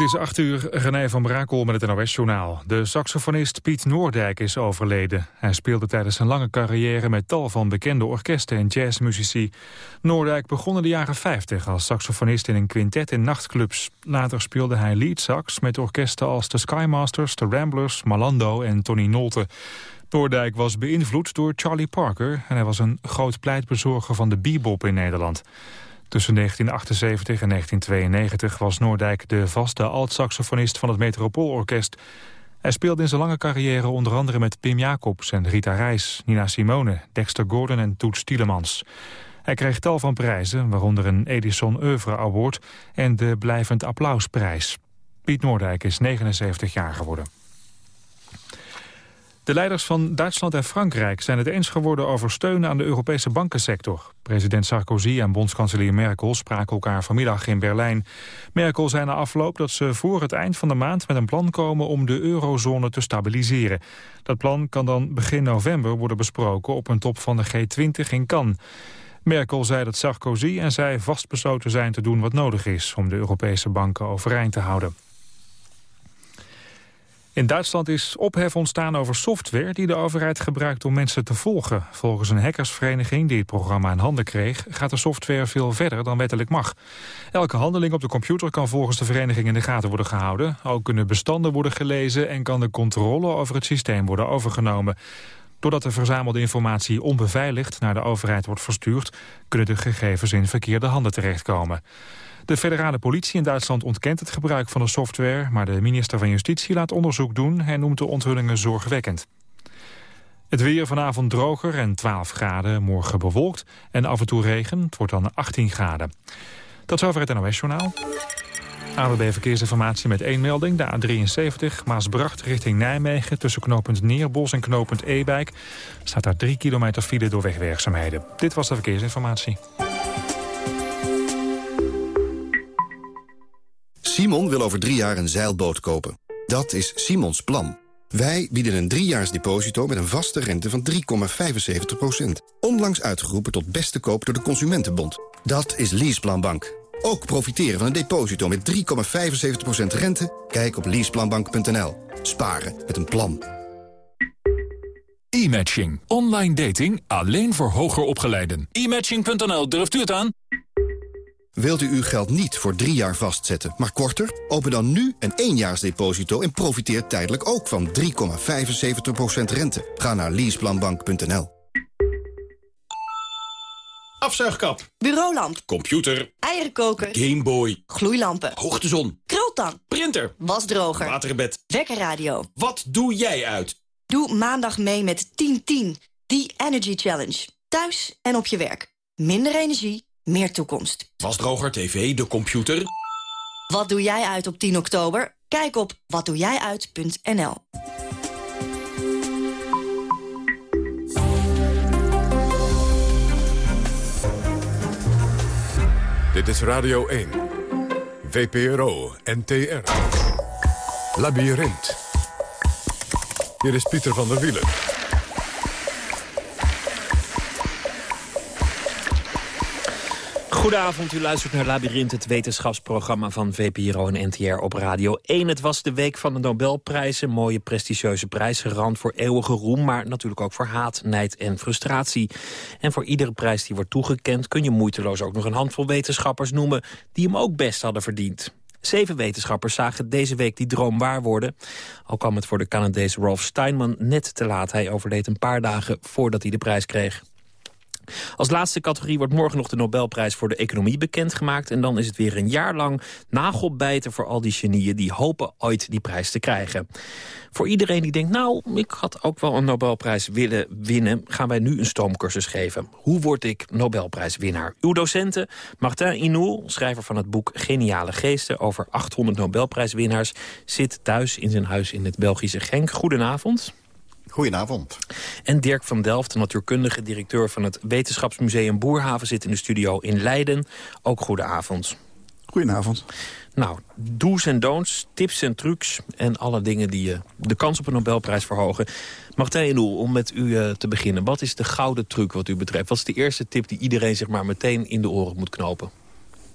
Het is acht uur, René van Brakel met het NOS-journaal. De saxofonist Piet Noordijk is overleden. Hij speelde tijdens zijn lange carrière met tal van bekende orkesten en jazzmuzici. Noordijk begon in de jaren 50 als saxofonist in een quintet in nachtclubs. Later speelde hij lead sax met orkesten als de Skymasters, de Ramblers, Malando en Tony Nolte. Noordijk was beïnvloed door Charlie Parker... en hij was een groot pleitbezorger van de bebop in Nederland. Tussen 1978 en 1992 was Noordijk de vaste alt-saxofonist van het Metropoolorkest. Hij speelde in zijn lange carrière onder andere met Pim Jacobs en Rita Reis, Nina Simone, Dexter Gordon en Toets Tielemans. Hij kreeg tal van prijzen, waaronder een Edison Oeuvre Award en de Blijvend Applausprijs. Piet Noordijk is 79 jaar geworden. De leiders van Duitsland en Frankrijk zijn het eens geworden over steun aan de Europese bankensector. President Sarkozy en bondskanselier Merkel spraken elkaar vanmiddag in Berlijn. Merkel zei na afloop dat ze voor het eind van de maand met een plan komen om de eurozone te stabiliseren. Dat plan kan dan begin november worden besproken op een top van de G20 in Cannes. Merkel zei dat Sarkozy en zij vastbesloten zijn te doen wat nodig is om de Europese banken overeind te houden. In Duitsland is ophef ontstaan over software die de overheid gebruikt om mensen te volgen. Volgens een hackersvereniging die het programma in handen kreeg... gaat de software veel verder dan wettelijk mag. Elke handeling op de computer kan volgens de vereniging in de gaten worden gehouden. Ook kunnen bestanden worden gelezen en kan de controle over het systeem worden overgenomen. Doordat de verzamelde informatie onbeveiligd naar de overheid wordt verstuurd... kunnen de gegevens in verkeerde handen terechtkomen. De federale politie in Duitsland ontkent het gebruik van de software... maar de minister van Justitie laat onderzoek doen en noemt de onthullingen zorgwekkend. Het weer vanavond droger en 12 graden, morgen bewolkt en af en toe regen. Het wordt dan 18 graden. Tot zover het NOS-journaal. ABB Verkeersinformatie met één melding. De A73 Maasbracht richting Nijmegen tussen knooppunt Neerbos en knooppunt Ewijk. Staat daar 3 kilometer file door wegwerkzaamheden. Dit was de Verkeersinformatie. Simon wil over drie jaar een zeilboot kopen. Dat is Simons plan. Wij bieden een driejaars deposito met een vaste rente van 3,75%. Onlangs uitgeroepen tot beste koop door de Consumentenbond. Dat is Leaseplanbank. Ook profiteren van een deposito met 3,75% rente? Kijk op leaseplanbank.nl. Sparen met een plan. E-matching. Online dating alleen voor hoger opgeleiden. E-matching.nl, durft u het aan? Wilt u uw geld niet voor drie jaar vastzetten, maar korter? Open dan nu een éénjaarsdeposito en profiteer tijdelijk ook van 3,75% rente. Ga naar leaseplanbank.nl. Afzuigkap. Bureaulamp. Computer. Eierenkoker. Gameboy. Gloeilampen. Hoogtezon. Krultang. Printer. Wasdroger. Waterbed. Wekkerradio. Wat doe jij uit? Doe maandag mee met 1010. Die Energy Challenge. Thuis en op je werk. Minder energie meer toekomst. Wasdroger, tv, de computer. Wat doe jij uit op 10 oktober? Kijk op watdoejijuit.nl Dit is Radio 1. VPRO, NTR. Labyrinth. Hier is Pieter van der Wielen. Goedenavond, u luistert naar Labyrinth, het wetenschapsprogramma van VPRO en NTR op Radio 1. Het was de week van de Nobelprijzen, mooie prestigieuze prijs, gerand voor eeuwige roem, maar natuurlijk ook voor haat, nijd en frustratie. En voor iedere prijs die wordt toegekend kun je moeiteloos ook nog een handvol wetenschappers noemen die hem ook best hadden verdiend. Zeven wetenschappers zagen deze week die droom waar worden. Al kwam het voor de Canadees Rolf Steinman net te laat. Hij overleed een paar dagen voordat hij de prijs kreeg. Als laatste categorie wordt morgen nog de Nobelprijs voor de economie bekendgemaakt. En dan is het weer een jaar lang nagelbijten voor al die genieën... die hopen ooit die prijs te krijgen. Voor iedereen die denkt, nou, ik had ook wel een Nobelprijs willen winnen... gaan wij nu een stoomcursus geven. Hoe word ik Nobelprijswinnaar? Uw docenten, Martin Inoul, schrijver van het boek Geniale Geesten... over 800 Nobelprijswinnaars, zit thuis in zijn huis in het Belgische Genk. Goedenavond. Goedenavond. En Dirk van Delft, de natuurkundige directeur van het Wetenschapsmuseum Boerhaven... zit in de studio in Leiden. Ook goedenavond. Goedenavond. Nou, do's en don'ts, tips en trucs en alle dingen die uh, de kans op een Nobelprijs verhogen. Martijn Noel, om met u uh, te beginnen. Wat is de gouden truc wat u betreft? Wat is de eerste tip die iedereen zich maar meteen in de oren moet knopen?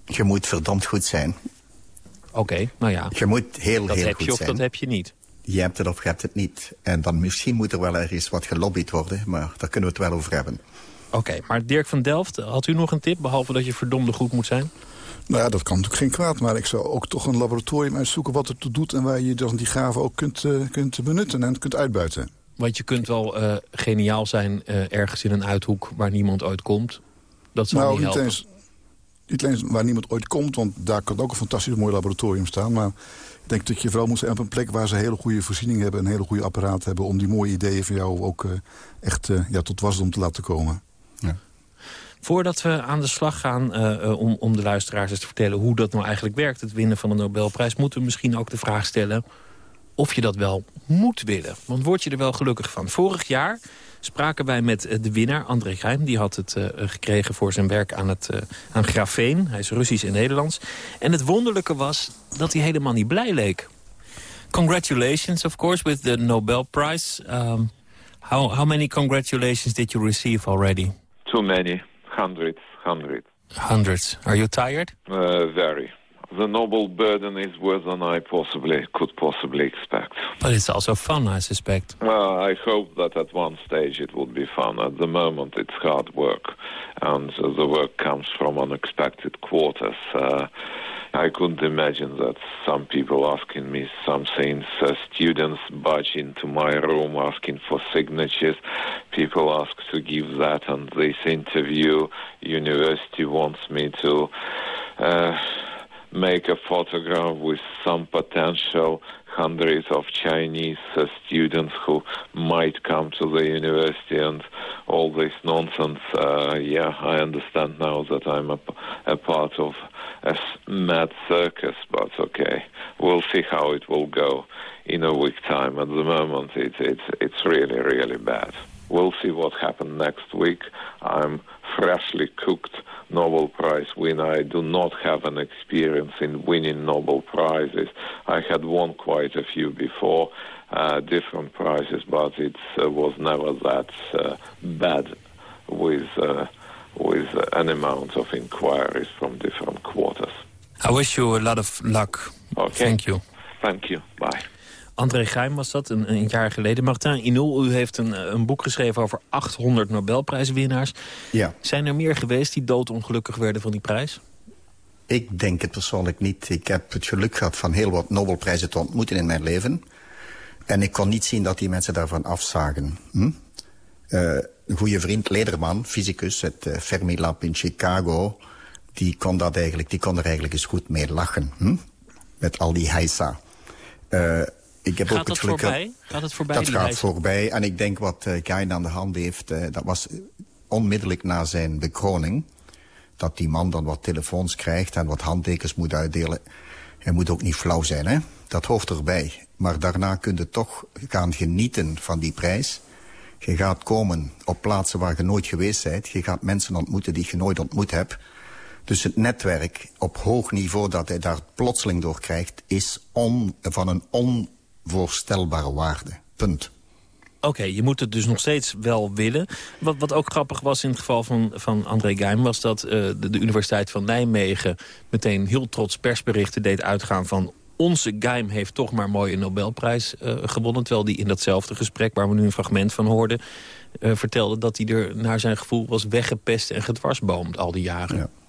Je moet verdomd goed zijn. Oké, nou ja. Je moet heel, dat heel heb goed je of zijn. dat heb je niet. Je hebt het of je hebt het niet. En dan misschien moet er wel ergens wat gelobbyd worden, maar daar kunnen we het wel over hebben. Oké, maar Dirk van Delft, had u nog een tip... behalve dat je verdomde goed moet zijn? Nou ja, dat kan natuurlijk geen kwaad. Maar ik zou ook toch een laboratorium uitzoeken wat het toe doet... en waar je dan die gaven ook kunt, eh, kunt benutten en kunt uitbuiten. Want je kunt wel eh, geniaal zijn eh, ergens in een uithoek... waar niemand ooit komt. Dat zal nou, niet niet helpen. eens, niet alleen waar niemand ooit komt... want daar kan ook een fantastisch mooi laboratorium staan... maar denk dat je vooral moet zijn op een plek... waar ze hele goede voorziening hebben... en een hele goede apparaat hebben... om die mooie ideeën van jou ook eh, echt eh, ja, tot wasdom te laten komen. Voordat we aan de slag gaan eh, om, om de luisteraars eens te vertellen... hoe dat nou eigenlijk werkt, het winnen van de Nobelprijs... moeten we misschien ook de vraag stellen of je dat wel moet willen. Want word je er wel gelukkig van? Vorig jaar spraken wij met eh, de winnaar, André Geim. Die had het eh, gekregen voor zijn werk aan, het, eh, aan grafeen. Hij is Russisch en Nederlands. En het wonderlijke was dat hij helemaal niet blij leek. Congratulations, of course, with the Nobel Prize. Um, how, how many congratulations did you receive already? Too many. Hundreds, hundreds. Hundreds. Are you tired? Uh, very. The noble burden is worse than I possibly could possibly expect. But it's also fun, I suspect. Uh, I hope that at one stage it will be fun. At the moment, it's hard work, and uh, the work comes from unexpected quarters. Uh, I couldn't imagine that some people asking me some things, uh, students barge into my room asking for signatures, people ask to give that and this interview, university wants me to uh, make a photograph with some potential hundreds of Chinese uh, students who might come to the university and all this nonsense. Uh, yeah, I understand now that I'm a, a part of a mad circus, but okay, we'll see how it will go in a week time. At the moment, it's it's it's really really bad. We'll see what happens next week. I'm freshly cooked Nobel Prize winner. I do not have an experience in winning Nobel Prizes. I had won quite a few before, uh, different prizes, but it uh, was never that uh, bad with uh, with an amount of inquiries from different quarters. I wish you a lot of luck. Okay. Thank you. Thank you. Bye. André Geim was dat, een, een jaar geleden. Martin Inul, u heeft een, een boek geschreven over 800 Nobelprijswinnaars. Ja. Zijn er meer geweest die doodongelukkig werden van die prijs? Ik denk het persoonlijk niet. Ik heb het geluk gehad van heel wat Nobelprijzen te ontmoeten in mijn leven. En ik kon niet zien dat die mensen daarvan afzagen. Hm? Eh, een goede vriend, Lederman, fysicus uit uh, Fermilab in Chicago... Die kon, dat eigenlijk, die kon er eigenlijk eens goed mee lachen. Hm? Met al die heisa. Uh, ik heb gaat ook het geluk voorbij? Gaat het voorbij? Dat gaat voorbij. En ik denk wat uh, Gein aan de hand heeft... Uh, dat was onmiddellijk na zijn bekroning... dat die man dan wat telefoons krijgt en wat handtekens moet uitdelen. Hij moet ook niet flauw zijn, hè? Dat hoort erbij. Maar daarna kun je toch gaan genieten van die prijs. Je gaat komen op plaatsen waar je nooit geweest bent. Je gaat mensen ontmoeten die je nooit ontmoet hebt. Dus het netwerk op hoog niveau dat hij daar plotseling door krijgt... is on, van een onvoorstelbare waarde. Punt. Oké, okay, je moet het dus nog steeds wel willen. Wat, wat ook grappig was in het geval van, van André Geim... was dat uh, de, de, Universiteit van Nijmegen meteen heel trots persberichten deed uitgaan van... onze Geim heeft toch maar mooi een Nobelprijs uh, gewonnen. Terwijl die in datzelfde gesprek, waar we nu een fragment van hoorden... Uh, vertelde dat hij er naar zijn gevoel was weggepest en gedwarsboomd al die jaren. Ja. Ja. ja.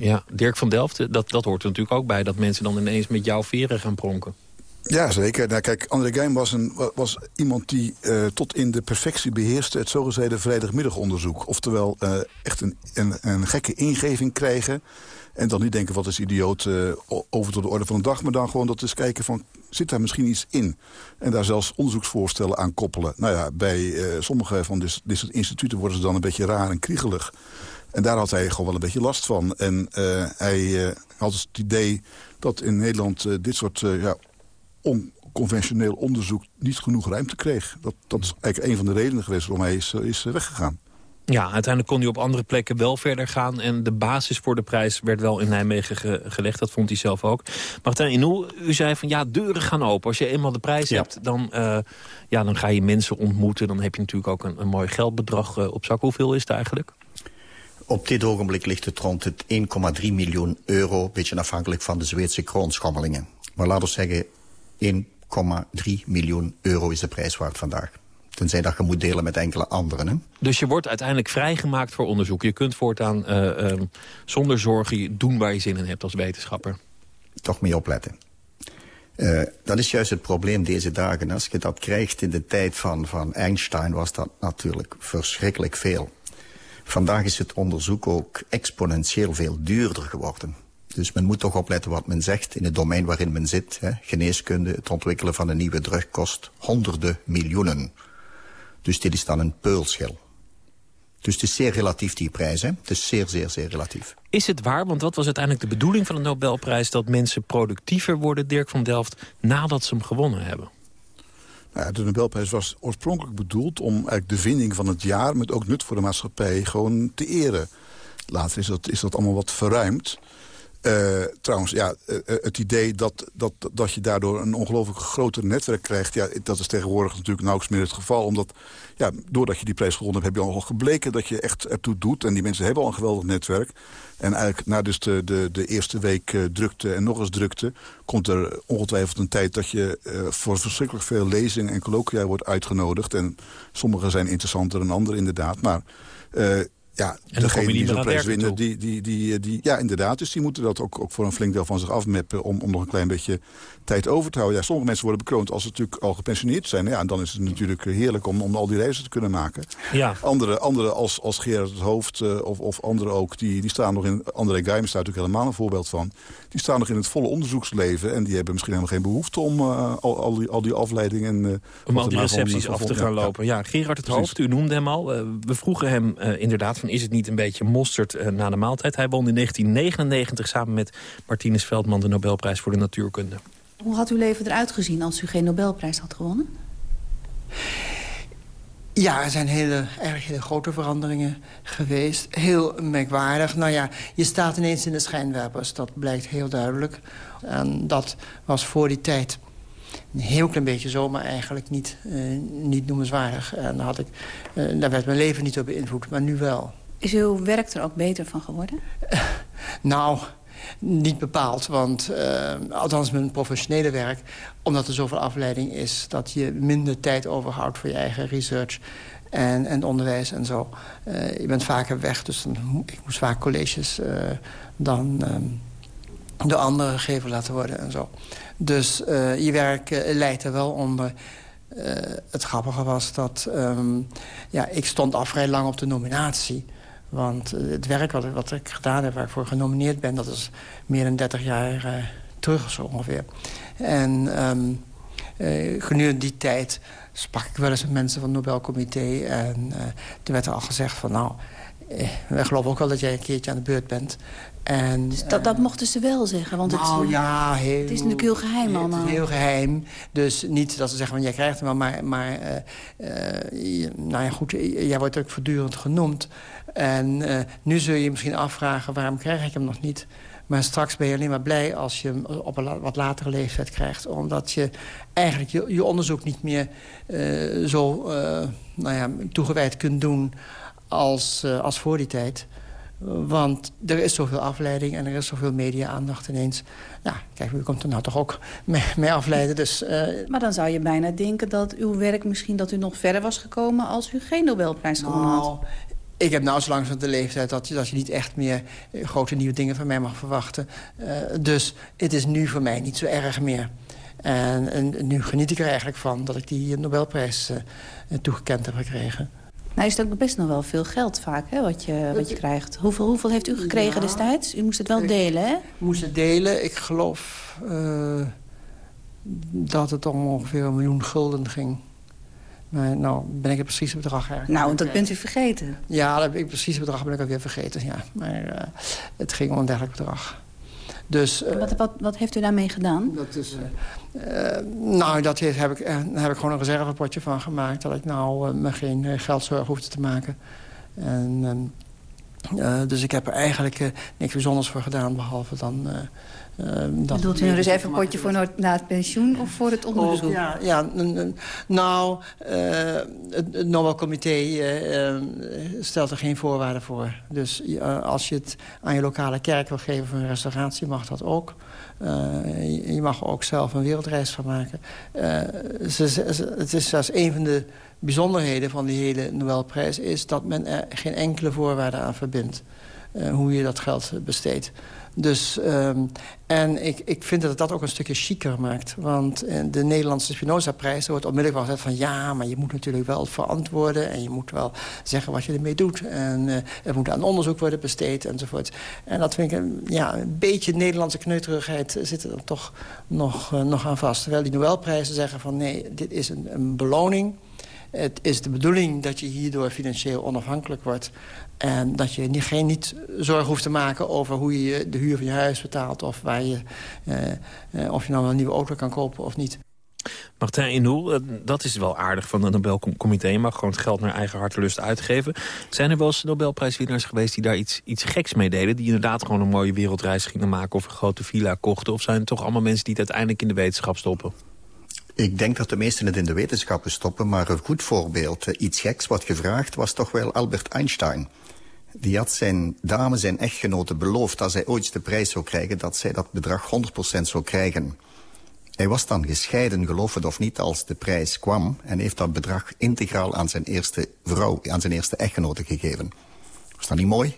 Ja, Dirk van Delft, dat, dat hoort er natuurlijk ook bij... dat mensen dan ineens met jouw veren gaan pronken. Ja, zeker. Nou, kijk, André Geim was, een, was iemand die uh, tot in de perfectie beheerste... het zogezegde vrijdagmiddagonderzoek. Oftewel uh, echt een, een, een, gekke ingeving krijgen... en dan niet denken, wat is idioot, uh, over tot de orde van de dag... maar dan gewoon dat eens kijken van, zit daar misschien iets in? En daar zelfs onderzoeksvoorstellen aan koppelen. Nou ja, bij sommige van dit, dit soort instituten worden ze dan een beetje raar en kriegelig... En daar had hij gewoon wel een beetje last van. En hij had het idee dat in Nederland dit soort ja, onconventioneel onderzoek niet genoeg ruimte kreeg. Dat, dat is eigenlijk een van de redenen geweest waarom hij is, is weggegaan. Ja, uiteindelijk kon hij op andere plekken wel verder gaan. En de basis voor de prijs werd wel in Nijmegen ge gelegd. Dat vond hij zelf ook. Martijn Inul, u zei van ja, deuren gaan open. Als je eenmaal de prijs ja. hebt, dan, uh, ja, dan ga je mensen ontmoeten. Dan heb je natuurlijk ook een, een mooi geldbedrag uh, op zak. Hoeveel is het eigenlijk? Op dit ogenblik ligt het rond het 1,3 miljoen euro... een beetje afhankelijk van de Zweedse kroonschommelingen. Maar laten we zeggen, 1,3 miljoen euro is de prijs waard vandaag. Tenzij dat je moet delen met enkele anderen. Hè? Dus je wordt uiteindelijk vrijgemaakt voor onderzoek. Je kunt voortaan uh, uh, zonder zorgen doen waar je zin in hebt als wetenschapper. Toch mee opletten. Uh, dat is juist het probleem deze dagen. Als je dat krijgt in de tijd van, van Einstein was dat natuurlijk verschrikkelijk veel. Vandaag is het onderzoek ook exponentieel veel duurder geworden. Dus men moet toch opletten wat men zegt in het domein waarin men zit. Hè. Geneeskunde, het ontwikkelen van een nieuwe drug kost honderden miljoenen. Dus dit is dan een peulschil. Dus het is zeer relatief, die prijs. Hè? Het is zeer, zeer, zeer relatief. Is het waar, want wat was uiteindelijk de bedoeling van de Nobelprijs... dat mensen productiever worden, Dirk van Delft, nadat ze hem gewonnen hebben? Nou de Nobelprijs was oorspronkelijk bedoeld om eigenlijk de vinding van het jaar... met ook nut voor de maatschappij gewoon te eren. Later is dat, is dat allemaal wat verruimd. Uh, trouwens, ja, uh, het idee dat, dat, dat je daardoor een ongelooflijk groter netwerk krijgt... Ja, dat is tegenwoordig natuurlijk nauwelijks meer het geval. Omdat, ja, doordat je die prijs gewonnen hebt, heb je al gebleken dat je echt ertoe doet. En die mensen hebben al een geweldig netwerk. En eigenlijk na dus de, de, de eerste week drukte en nog eens drukte... komt er ongetwijfeld een tijd dat je voor verschrikkelijk veel lezingen en colloquia wordt uitgenodigd. En sommige zijn interessanter dan andere inderdaad. Maar ja, en degene die zo'n prijs winnen, die, die, die, die, ja, inderdaad. Dus die moeten dat ook, ook voor een flink deel van zich afmeppen... om, om nog een klein beetje tijd over te houden. Ja, sommige mensen worden bekroond als ze natuurlijk al gepensioneerd zijn. Ja, en dan is het natuurlijk heerlijk om, om al die reizen te kunnen maken. Ja. Andere, andere als, als Gerard het Hoofd uh, of, of anderen ook, die, die staan nog in... André Geim staat natuurlijk helemaal een voorbeeld van. Die staan nog in het volle onderzoeksleven... en die hebben misschien helemaal geen behoefte om uh, al, al, die, al die afleidingen... Uh, om al die recepties af te gaan lopen. Ja, Gerard het Hoofd, u noemde hem al. we vroegen hem inderdaad van is het niet een beetje mosterd na de maaltijd? Hij won in 1999 samen met Martinus Veldman de Nobelprijs voor de natuurkunde. Hoe had uw leven eruit gezien als u geen Nobelprijs had gewonnen? Ja, er zijn hele, eigenlijk hele grote veranderingen geweest. Heel merkwaardig. Nou ja, je staat ineens in de schijnwerpers. Dat blijkt heel duidelijk. En dat was voor die tijd een heel klein beetje zo, maar eigenlijk niet, uh, niet noemenswaardig. En daar, had ik, daar werd mijn leven niet door beïnvloed, maar nu wel. Is uw werk er ook beter van geworden? Nou, niet bepaald, want uh, althans mijn professionele werk... omdat er zoveel afleiding is dat je minder tijd overhoudt... voor je eigen research en, en onderwijs en zo. Uh, je bent vaker weg, dus dan, ik moest vaak colleges uh, dan um, door anderen gegeven laten worden en zo. Dus je werk leidt er wel onder... het grappige was dat um, ja, ik stond af vrij lang op de nominatie... Want eh, het werk wat, ik gedaan heb, waar ik voor genomineerd ben... dat is meer dan 30 jaar uh, terug zo ongeveer. En uh, gedurende die tijd sprak ik wel eens met mensen van het Nobelcomité. En uh, toen werd er al gezegd van... nou, wij geloven ook wel dat jij een keertje aan de beurt bent. En, dus dat, dat mochten ze wel zeggen? Want nou, het, ja, heel, het is natuurlijk heel geheim allemaal. Het is heel geheim. Dus niet dat ze zeggen, van, jij krijgt hem wel, maar... maar uh, uh, nou ja, goed, jij wordt ook voortdurend genoemd. En uh, nu zul je je misschien afvragen, waarom krijg ik hem nog niet? Maar straks ben je alleen maar blij als je hem op een wat latere leeftijd krijgt. Omdat je eigenlijk je, je onderzoek niet meer zo nou ja, toegewijd kunt doen als, als voor die tijd. Want er is zoveel afleiding en er is zoveel media-aandacht ineens. Ja, kijk, u komt er nou toch ook mee, mee afleiden. Dus, uh... Maar dan zou je bijna denken dat uw werk misschien dat u nog verder was gekomen... als u geen Nobelprijs gewonnen nou, had. Ik heb nou zo langzaam de leeftijd dat je, dat je niet echt meer grote nieuwe dingen van mij mag verwachten. Uh, dus het is nu voor mij niet zo erg meer. En, en, nu geniet ik er eigenlijk van dat ik die Nobelprijs uh, toegekend heb gekregen. Nou is het ook best nog wel veel geld vaak, hè, wat je, wat je krijgt. Hoeveel, hoeveel heeft u gekregen ja, destijds? U moest het wel delen, hè? Moest het delen. Ik geloof uh, dat het om ongeveer een miljoen gulden ging. Maar nou ben ik het precieze bedrag eigenlijk. Nou, dat bent u vergeten. Ja, dat ik precieze bedrag ben ik alweer vergeten, ja. Maar uh, het ging om een dergelijk bedrag. Dus, uh, wat, wat, wat, heeft u daarmee gedaan? Dat is, uh, nou, dat heeft, heb, ik, daar heb ik gewoon een reservepotje van gemaakt. Dat ik nou me geen geldzorg hoefde te maken. En, dus ik heb er eigenlijk niks bijzonders voor gedaan... behalve dan dat Bedoelt u een reservepotje voor na het pensioen of voor het onderzoek? Oh, ja, ja nou, uh, het, het Nobelcomité uh, stelt er geen voorwaarden voor. Dus als je het aan je lokale kerk wil geven voor een restauratie, mag dat ook. Je, je, mag er ook zelf een wereldreis van maken. Ze, ze, het is zelfs een van de bijzonderheden van die hele Nobelprijs... is dat men er geen enkele voorwaarde aan verbindt. Hoe je dat geld besteedt. Dus, um, en ik, ik vind dat het dat ook een stukje chiquer maakt. Want eh, de Nederlandse Spinoza-prijs... wordt onmiddellijk wel gezegd van... ja, maar je moet natuurlijk wel verantwoorden... en je moet wel zeggen wat je ermee doet. En uh, er moet aan onderzoek worden besteed enzovoort. En dat vind ik ja, een beetje Nederlandse kneuterigheid... zit er toch nog, nog aan vast. Terwijl die Nobelprijzen zeggen van... nee, dit is een, een beloning... Het is de bedoeling dat je hierdoor financieel onafhankelijk wordt. En dat je niet, geen niet zorgen hoeft te maken over hoe je de huur van je huis betaalt... of, waar je, eh, eh, of je nou een nieuwe auto kan kopen of niet. Martijn Inhoel, eh, dat is wel aardig van het Nobelcomité. Je mag gewoon het geld naar eigen hartelust uitgeven. Zijn er wel eens Nobelprijswinnaars geweest die daar iets, iets geks mee deden? Die inderdaad gewoon een mooie wereldreis gingen maken of een grote villa kochten? Of zijn het toch allemaal mensen die het uiteindelijk in de wetenschap stoppen? Ik denk dat de meesten het in de wetenschappen stoppen, maar een goed voorbeeld, iets geks wat gevraagd, was toch wel Albert Einstein. Die had zijn dame, zijn echtgenote, beloofd als hij ooit de prijs zou krijgen... dat zij dat bedrag 100% zou krijgen. Hij was dan gescheiden, geloof het of niet, als de prijs kwam... en heeft dat bedrag integraal aan zijn eerste vrouw, aan zijn eerste echtgenote gegeven. Was dat niet mooi?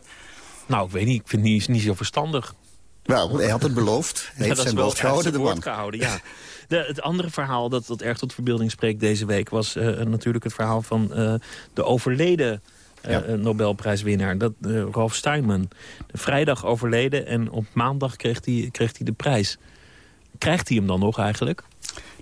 Nou, ik weet niet. Ik vind het niet, niet zo verstandig. Wel, hij had het beloofd. Hij heeft zijn woord gehouden, de man. Gehouden, ja. De, het andere verhaal dat, dat erg tot verbeelding spreekt deze week... was uh, natuurlijk het verhaal van uh, de overleden ja. uh, Nobelprijswinnaar. Dat, uh, Ralf Steinman. Vrijdag overleden en op maandag kreeg hij, kreeg hij de prijs. Krijgt hij hem dan nog eigenlijk?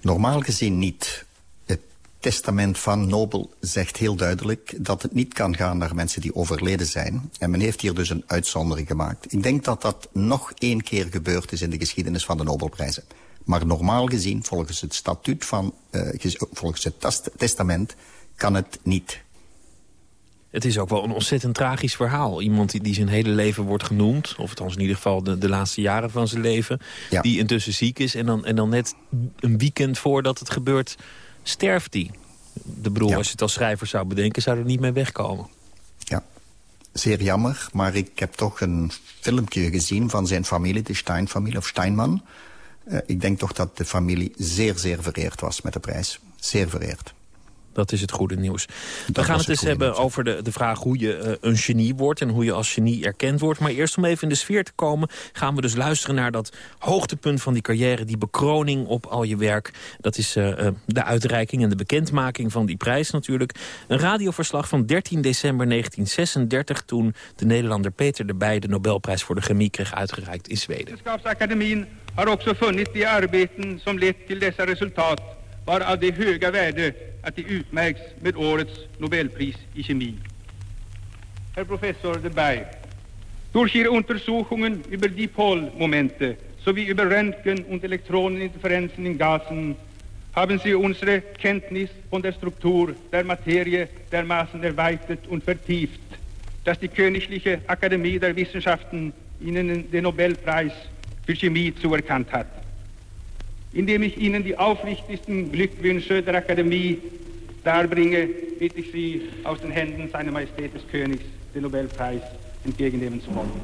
Normaal gezien niet. Het testament van Nobel zegt heel duidelijk... dat het niet kan gaan naar mensen die overleden zijn. En men heeft hier dus een uitzondering gemaakt. Ik denk dat dat nog één keer gebeurd is in de geschiedenis van de Nobelprijzen. Maar normaal gezien, volgens het statuut van... Uh, volgens het testament, kan het niet. Het is ook wel een ontzettend tragisch verhaal. Iemand die, die zijn hele leven wordt genoemd... of althans in ieder geval de, de laatste jaren van zijn leven... Ja. die intussen ziek is en dan, en dan net een weekend voordat het gebeurt... sterft hij. De broer, ja. als je het als schrijver zou bedenken... zou er niet mee wegkomen. Ja, zeer jammer. Maar ik heb toch een filmpje gezien van zijn familie... de Stein-familie of Steinman. Uh, ik denk toch dat de familie zeer, zeer vereerd was met de prijs. Zeer vereerd. Dat is het goede nieuws. We gaan het eens hebben nieuws. over de, de vraag hoe je uh, een genie wordt... en hoe je als genie erkend wordt. Maar eerst om even in de sfeer te komen... gaan we dus luisteren naar dat hoogtepunt van die carrière... die bekroning op al je werk. Dat is uh, uh, de uitreiking en de bekendmaking van die prijs natuurlijk. Een radioverslag van 13 december 1936... toen de Nederlander Peter de Bij de Nobelprijs voor de chemie kreeg uitgereikt in Zweden. Wetenskapsakademien har också funnit de arbeten som lett till dessa resultat var av det höga värde att det utmärks med årets Nobelpris i kemi. Herr Professor de Bay, durch Ihre Untersuchungen über Dipolmomente sowie über Röntgen- und Elektroneninterferenzen in Gasen haben Sie unsere Kenntnis von der Struktur der Materie dermaßen erweitert und vertieft, dass die Königliche Akademie der Wissenschaften Ihnen den Nobelpreis für Chemie zuerkannt hat. Indem ich Ihnen die aufrichtigsten Glückwünsche der Akademie darbringe, bitte ich Sie aus den Händen seiner Majestät des Königs den Nobelpreis entgegennehmen zu wollen.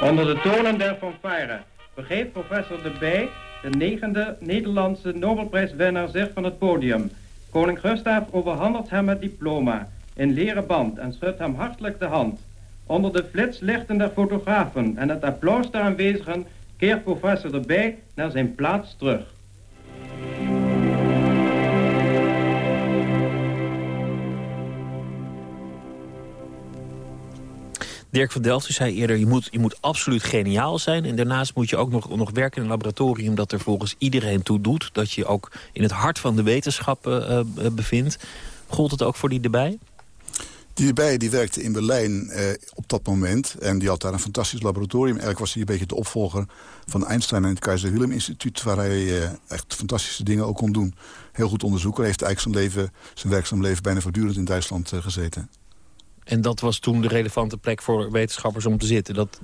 Onder de tonen der fanfare begeeft professor De Bij, de negende Nederlandse Nobelprijswinnaar, zich van het podium. Koning Gustav overhandigt hem het diploma in leren band en schudt hem hartelijk de hand. Onder de flitslichten der fotografen en het applaus der aanwezigen keert professor De Bij naar zijn plaats terug. Dirk van Delft zei eerder, je moet, je moet absoluut geniaal zijn. En daarnaast moet je ook nog, nog werken in een laboratorium... dat er volgens iedereen toe doet. Dat je ook in het hart van de wetenschappen uh, bevindt. Gold het ook voor die erbij? Die erbij die werkte in Berlijn eh, op dat moment. En die had daar een fantastisch laboratorium. Eigenlijk was hij een beetje de opvolger van Einstein... en het Keizer Wilhelm Instituut... waar hij uh, echt fantastische dingen ook kon doen. Heel goed onderzoeker. Hij heeft eigenlijk zijn, leven, zijn werkzaam leven bijna voortdurend in Duitsland uh, gezeten. En dat was toen de relevante plek voor wetenschappers om te zitten. Dat,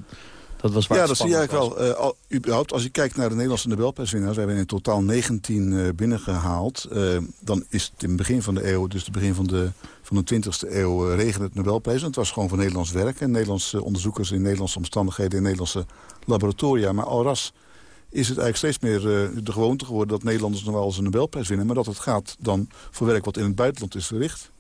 dat was waar ja, dat zie je eigenlijk wel. eh, überhaupt, als je kijkt naar de Nederlandse Nobelprijswinnaars... we hebben in totaal 19 eh, binnengehaald. eh, dan is het in het begin van de eeuw, dus het begin van de, van de 20e eeuw... regende het Nobelprijs. En het was gewoon voor Nederlands werk. En Nederlandse onderzoekers in Nederlandse omstandigheden... in Nederlandse laboratoria. Maar al ras is het eigenlijk steeds meer de gewoonte geworden... dat Nederlanders nog wel eens een Nobelprijs winnen... maar dat het gaat dan voor werk wat in het buitenland is verricht.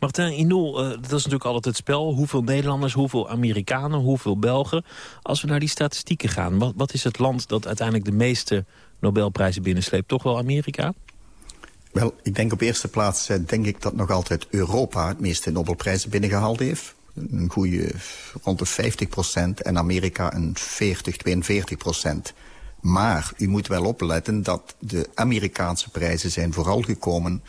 Martin Inul, eh, dat is natuurlijk altijd het spel. Hoeveel Nederlanders, hoeveel Amerikanen, hoeveel Belgen. Als we naar die statistieken gaan, wat, wat is het land dat uiteindelijk de meeste Nobelprijzen binnensleept? Toch wel Amerika? Wel, ik denk op eerste plaats eh, denk ik dat nog altijd Europa het meeste Nobelprijzen binnengehaald heeft. Een goede rond de 50 procent en Amerika een 40, 42 procent. Maar u moet wel opletten dat de Amerikaanse prijzen zijn vooral gekomen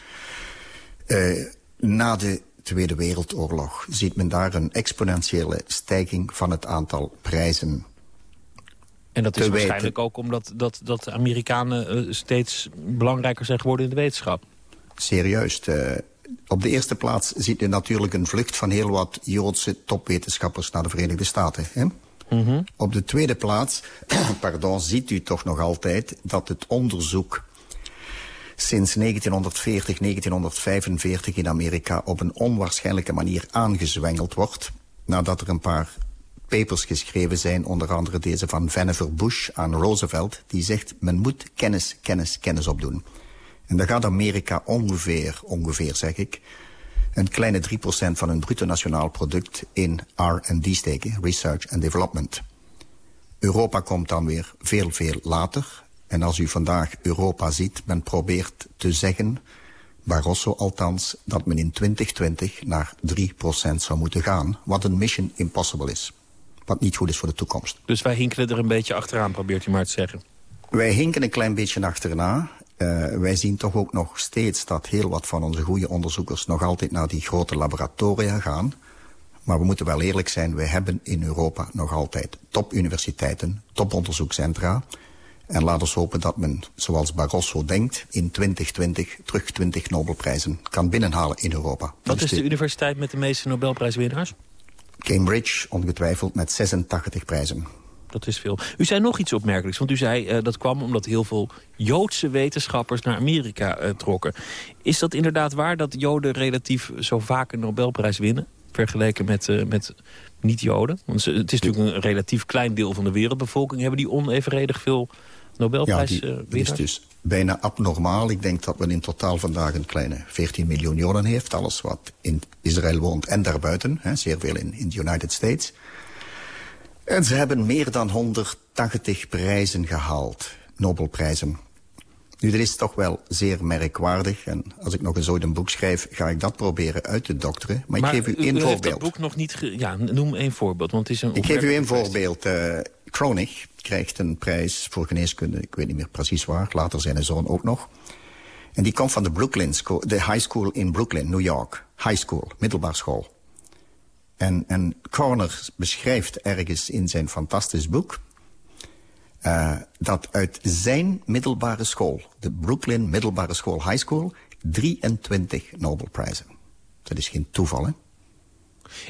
eh, na de Tweede Wereldoorlog. Ziet men daar een exponentiële stijging van het aantal prijzen. En dat is Te weten. waarschijnlijk ook omdat dat, dat de Amerikanen eh, steeds belangrijker zijn geworden in de wetenschap. Serieus. eh, op de eerste plaats ziet u natuurlijk een vlucht van heel wat Joodse topwetenschappers naar de Verenigde Staten. Hè? Op de tweede plaats pardon, ziet u toch nog altijd dat het onderzoek sinds 1940, 1945 in Amerika op een onwaarschijnlijke manier aangezwengeld wordt. Nadat er een paar papers geschreven zijn, onder andere deze van Vannevar Bush aan Roosevelt, die zegt men moet kennis, kennis, kennis opdoen. En daar gaat Amerika ongeveer, ongeveer zeg ik, een kleine 3% van hun bruto nationaal product in R&D steken, research and development. Europa komt dan weer veel, veel later. En als u vandaag Europa ziet, men probeert te zeggen, Barroso althans, dat men in 2020 naar 3% zou moeten gaan. Wat een mission impossible is. Wat niet goed is voor de toekomst. Dus wij hinkelen er een beetje achteraan, probeert u maar te zeggen. Wij hinken een klein beetje achterna. Eh, wij zien toch ook nog steeds dat heel wat van onze goede onderzoekers nog altijd naar die grote laboratoria gaan. Maar we moeten wel eerlijk zijn, we hebben in Europa nog altijd topuniversiteiten, toponderzoekscentra. En laat ons hopen dat men, zoals Barroso denkt, in 2020 terug 20 Nobelprijzen kan binnenhalen in Europa. Wat is de universiteit met de meeste Nobelprijswinnaars? Cambridge, ongetwijfeld met 86 prijzen. Dat is veel. U zei nog iets opmerkelijks, want u zei eh, dat kwam omdat heel veel Joodse wetenschappers naar Amerika eh, trokken. Is dat inderdaad waar dat Joden relatief zo vaak een Nobelprijs winnen? Vergeleken met, eh, met niet-Joden? Want het is natuurlijk een relatief klein deel van de wereldbevolking. Hebben die onevenredig veel Ja, Nobelprijs die, eh, is dus bijna abnormaal. Ik denk dat men in totaal vandaag een kleine 14 miljoen Joden heeft. Alles wat in Israël woont en daarbuiten. Hè, zeer veel in, in de United States. En ze hebben meer dan 180 prijzen gehaald. Nobelprijzen. Nu, dat is toch wel zeer merkwaardig. En als ik nog eens ooit een boek schrijf, ga ik dat proberen uit te dokteren. Maar, ik geef u één heeft voorbeeld. dat boek nog niet... ge- Ja, noem één voorbeeld, want het is een Ik geef u één voorbeeld. eh Kronig krijgt een prijs voor geneeskunde. Ik weet niet meer precies waar. Later zijn zoon ook nog. En die komt van de Brooklyn School, de high school in Brooklyn, New York. High school, middelbare school. En, en Corner beschrijft ergens in zijn fantastisch boek... eh, dat uit zijn middelbare school, de Brooklyn Middelbare School High School... 23 Nobelprijzen. Dat is geen toeval, hè?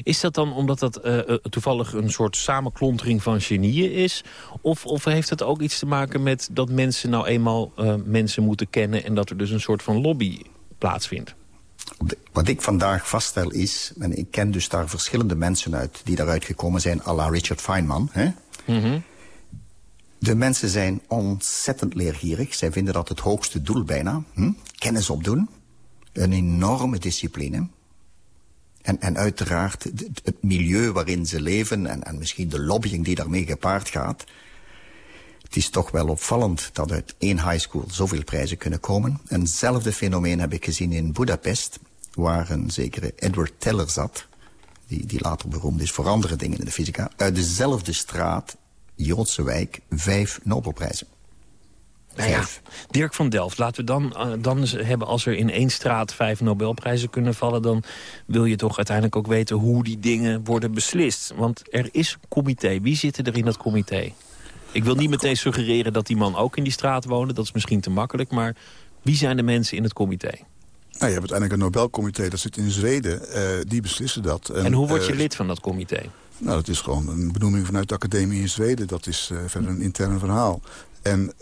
Is dat dan omdat dat eh, eh, toevallig een soort samenklontering van genieën is? Of, of heeft het ook iets te maken met dat mensen nou eenmaal mensen moeten kennen... en dat er dus een soort van lobby plaatsvindt? Wat ik vandaag vaststel is, en ik ken dus daar verschillende mensen uit... die daaruit gekomen zijn, à la Richard Feynman. Hè? De mensen zijn ontzettend leergierig. Zij vinden dat het hoogste doel bijna. Hm? Kennis opdoen. Een enorme discipline. En, en uiteraard het, milieu waarin ze leven... En, en misschien de lobbying die daarmee gepaard gaat... Het is toch wel opvallend dat uit één high school zoveel prijzen kunnen komen. Eenzelfde fenomeen heb ik gezien in Budapest, waar een zekere Edward Teller zat, die, die later beroemd is voor andere dingen in de fysica. Uit dezelfde straat, Joodse wijk, vijf Nobelprijzen. Nou ja, Dirk van Delft, laten we dan, eh, dan eens hebben... als er in één straat vijf Nobelprijzen kunnen vallen... dan wil je toch uiteindelijk ook weten hoe die dingen worden beslist. Want er is een comité. Wie zitten er in dat comité? Ik wil niet meteen suggereren dat die man ook in die straat woonde. Dat is misschien te makkelijk. Maar wie zijn de mensen in het comité? Nou, je hebt uiteindelijk een Nobelcomité, dat zit in Zweden. die beslissen dat. En, hoe word je lid van dat comité? Nou, dat is gewoon een benoeming vanuit de academie in Zweden. Dat is verder een intern verhaal. En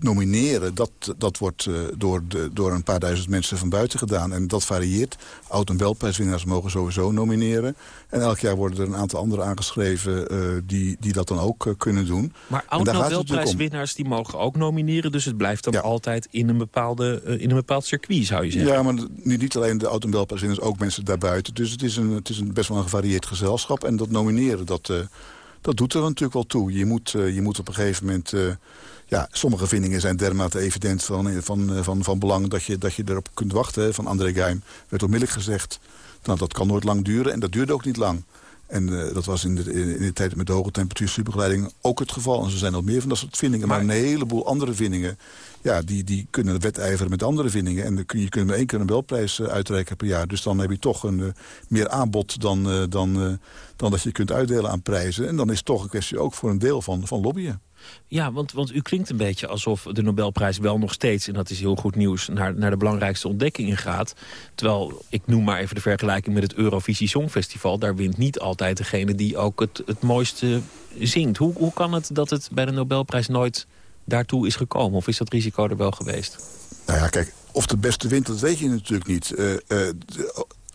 nomineren, dat, dat wordt uh, door, de, door een paar duizend mensen van buiten gedaan. En dat varieert. Oud- en mogen sowieso nomineren. En elk jaar worden er een aantal anderen aangeschreven uh, die, die dat dan ook uh, kunnen doen. Maar oud-Nobelprijswinnaars die mogen ook nomineren. Dus het blijft dan ja. altijd in een, bepaalde, in een bepaald circuit, zou je zeggen. Ja, maar niet, alleen de oud- en ook mensen daarbuiten. Dus het is, een, het is een best wel een gevarieerd gezelschap. En dat nomineren, dat, dat doet er natuurlijk wel toe. Je moet, je moet op een gegeven moment ja, sommige vindingen zijn dermate evident van, van, van, van belang... dat je, dat je erop kunt wachten. Van André Geim werd onmiddellijk gezegd... Nou, dat kan nooit lang duren en dat duurde ook niet lang. En uh, dat was in de, in de tijd met de hoge temperatuur supergeleiding ook het geval. En zo zijn er meer van dat soort vindingen. Maar, maar een heleboel andere vindingen... Ja, die, die kunnen wedijveren met andere vindingen. En je, kunt maar één keer een belprijs uh, uitreiken per jaar. Dus dan heb je toch een, uh, meer aanbod dan, dan, dan dat je kunt uitdelen aan prijzen. En dan is het toch een kwestie ook voor een deel van, van lobbyen. Ja, want, want u klinkt een beetje alsof de Nobelprijs wel nog steeds... en dat is heel goed nieuws, naar, naar de belangrijkste ontdekkingen gaat. Terwijl, ik noem maar even de vergelijking met het Eurovisie Songfestival... daar wint niet altijd degene die ook het, het mooiste zingt. Hoe, hoe kan het dat het bij de Nobelprijs nooit daartoe is gekomen? Of is dat risico er wel geweest? Nou ja, kijk, of de beste wint, dat weet je natuurlijk niet. Uh, uh,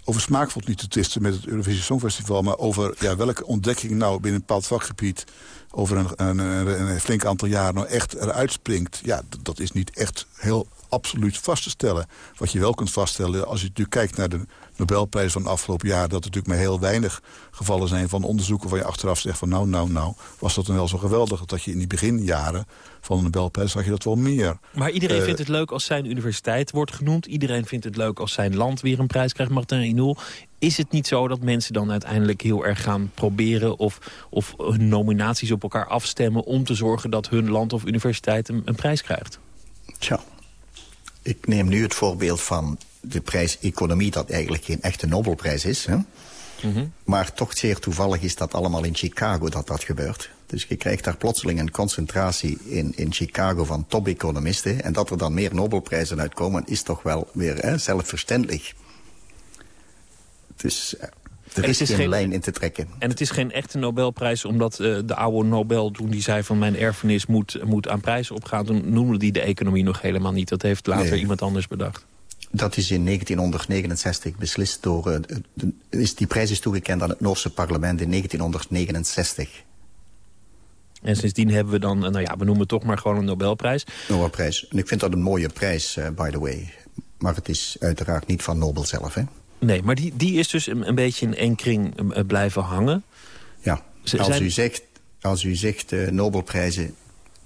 over smaak valt niet te twisten met het Eurovisie Songfestival... maar over ja, welke ontdekking nou binnen een bepaald vakgebied over een, een, een, flink aantal jaren nou echt eruit springt... ja, dat is niet echt heel absoluut vast te stellen. Wat je wel kunt vaststellen, als je natuurlijk kijkt naar de Nobelprijs van de afgelopen jaar... dat er natuurlijk maar heel weinig gevallen zijn van onderzoeken... waar je achteraf zegt van nou, nou, nou, was dat dan wel zo geweldig... dat je in die beginjaren van de Nobelprijs zag je dat wel meer. Maar iedereen uh, vindt het leuk als zijn universiteit wordt genoemd. Iedereen vindt het leuk als zijn land weer een prijs krijgt. Martin Inul, is het niet zo dat mensen dan uiteindelijk heel erg gaan proberen... of, of hun nominaties op elkaar afstemmen... om te zorgen dat hun land of universiteit een, een prijs krijgt? Tja, ik neem nu het voorbeeld van de prijs Economie... dat eigenlijk geen echte Nobelprijs is. Hè? Mm -hmm. Maar toch zeer toevallig is dat allemaal in Chicago dat dat gebeurt. Dus je krijgt daar plotseling een concentratie in, in Chicago van top-economisten. En dat er dan meer Nobelprijzen uitkomen is toch wel weer hè, zelfverständelijk. Dus er is, is geen, geen, lijn in te trekken. En het is geen echte Nobelprijs omdat uh, de oude Nobel... toen die zei van mijn erfenis moet, moet aan prijzen opgaan... toen noemde die de economie nog helemaal niet. Dat heeft later nee. iemand anders bedacht. Dat is in 1969 beslist door... Uh, de, is, die prijs is toegekend aan het Noorse parlement in 1969. En sindsdien hebben we dan, nou ja, we noemen het toch maar gewoon een Nobelprijs. Nobelprijs. En ik vind dat een mooie prijs, uh, by the way. Maar het is uiteraard niet van Nobel zelf, hè? Nee, maar die, die is dus een, een beetje in één kring uh, blijven hangen. Ja, als zijn... u zegt, als u zegt uh, Nobelprijzen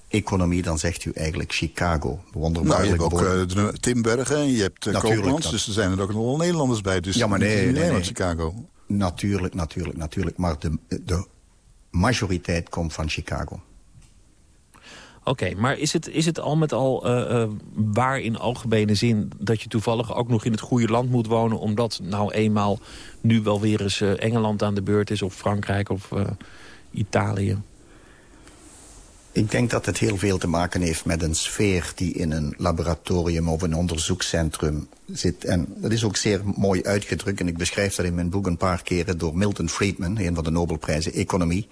economie, dan zegt u eigenlijk Chicago. Nou, je hebt ook uh, Timbergen en je hebt uh, Koopmans, dus er zijn er ook nog wel Nederlanders bij. Dus ja, maar nee, nee, nee. Chicago. Natuurlijk, natuurlijk, natuurlijk. Maar de, de majoriteit komt van Chicago. Oké, maar is het, is het al met al uh, uh, waar in algemene zin... dat je toevallig ook nog in het goede land moet wonen... omdat nou eenmaal nu wel weer eens uh, Engeland aan de beurt is... of Frankrijk of Italië? Ik denk dat het heel veel te maken heeft met een sfeer... die in een laboratorium of een onderzoekscentrum zit. En dat is ook zeer mooi uitgedrukt. En ik beschrijf dat in mijn boek een paar keren door Milton Friedman... een van de Nobelprijzen Economie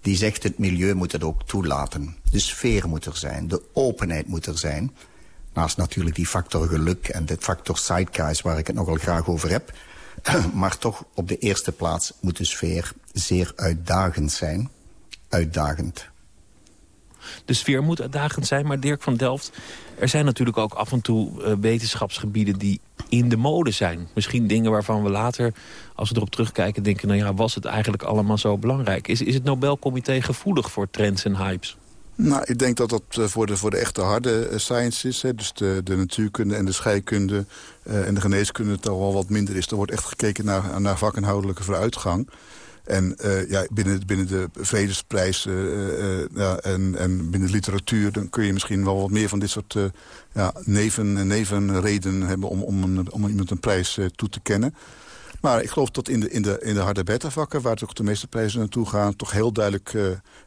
die zegt het milieu moet het ook toelaten. De sfeer moet er zijn, de openheid moet er zijn. Naast natuurlijk die factor geluk en de factor zeitgeist... waar ik het nogal graag over heb. maar toch op de eerste plaats moet de sfeer zeer uitdagend zijn. Uitdagend. De sfeer moet uitdagend zijn, maar Dirk van Delft... er zijn natuurlijk ook af en toe uh, wetenschapsgebieden die in de mode zijn. Misschien dingen waarvan we later, als we erop terugkijken... denken, nou ja, was het eigenlijk allemaal zo belangrijk? Is, is het Nobelcomité gevoelig voor trends en hypes? Nou, ik denk dat dat voor de, voor de echte harde science is. Hè, dus de, de natuurkunde en de scheikunde en de geneeskunde toch wel wat minder is. Er wordt echt gekeken naar, naar vakinhoudelijke vooruitgang. En uh, ja, binnen, binnen de vredesprijs uh, ja, en, en binnen literatuur... dan kun je misschien wel wat meer van dit soort ja, neven, nevenredenen hebben... om, om, om iemand een prijs toe te kennen. Maar ik geloof dat in de, in de, in de harde beta-vakken... waar toch de meeste prijzen naartoe gaan... toch heel duidelijk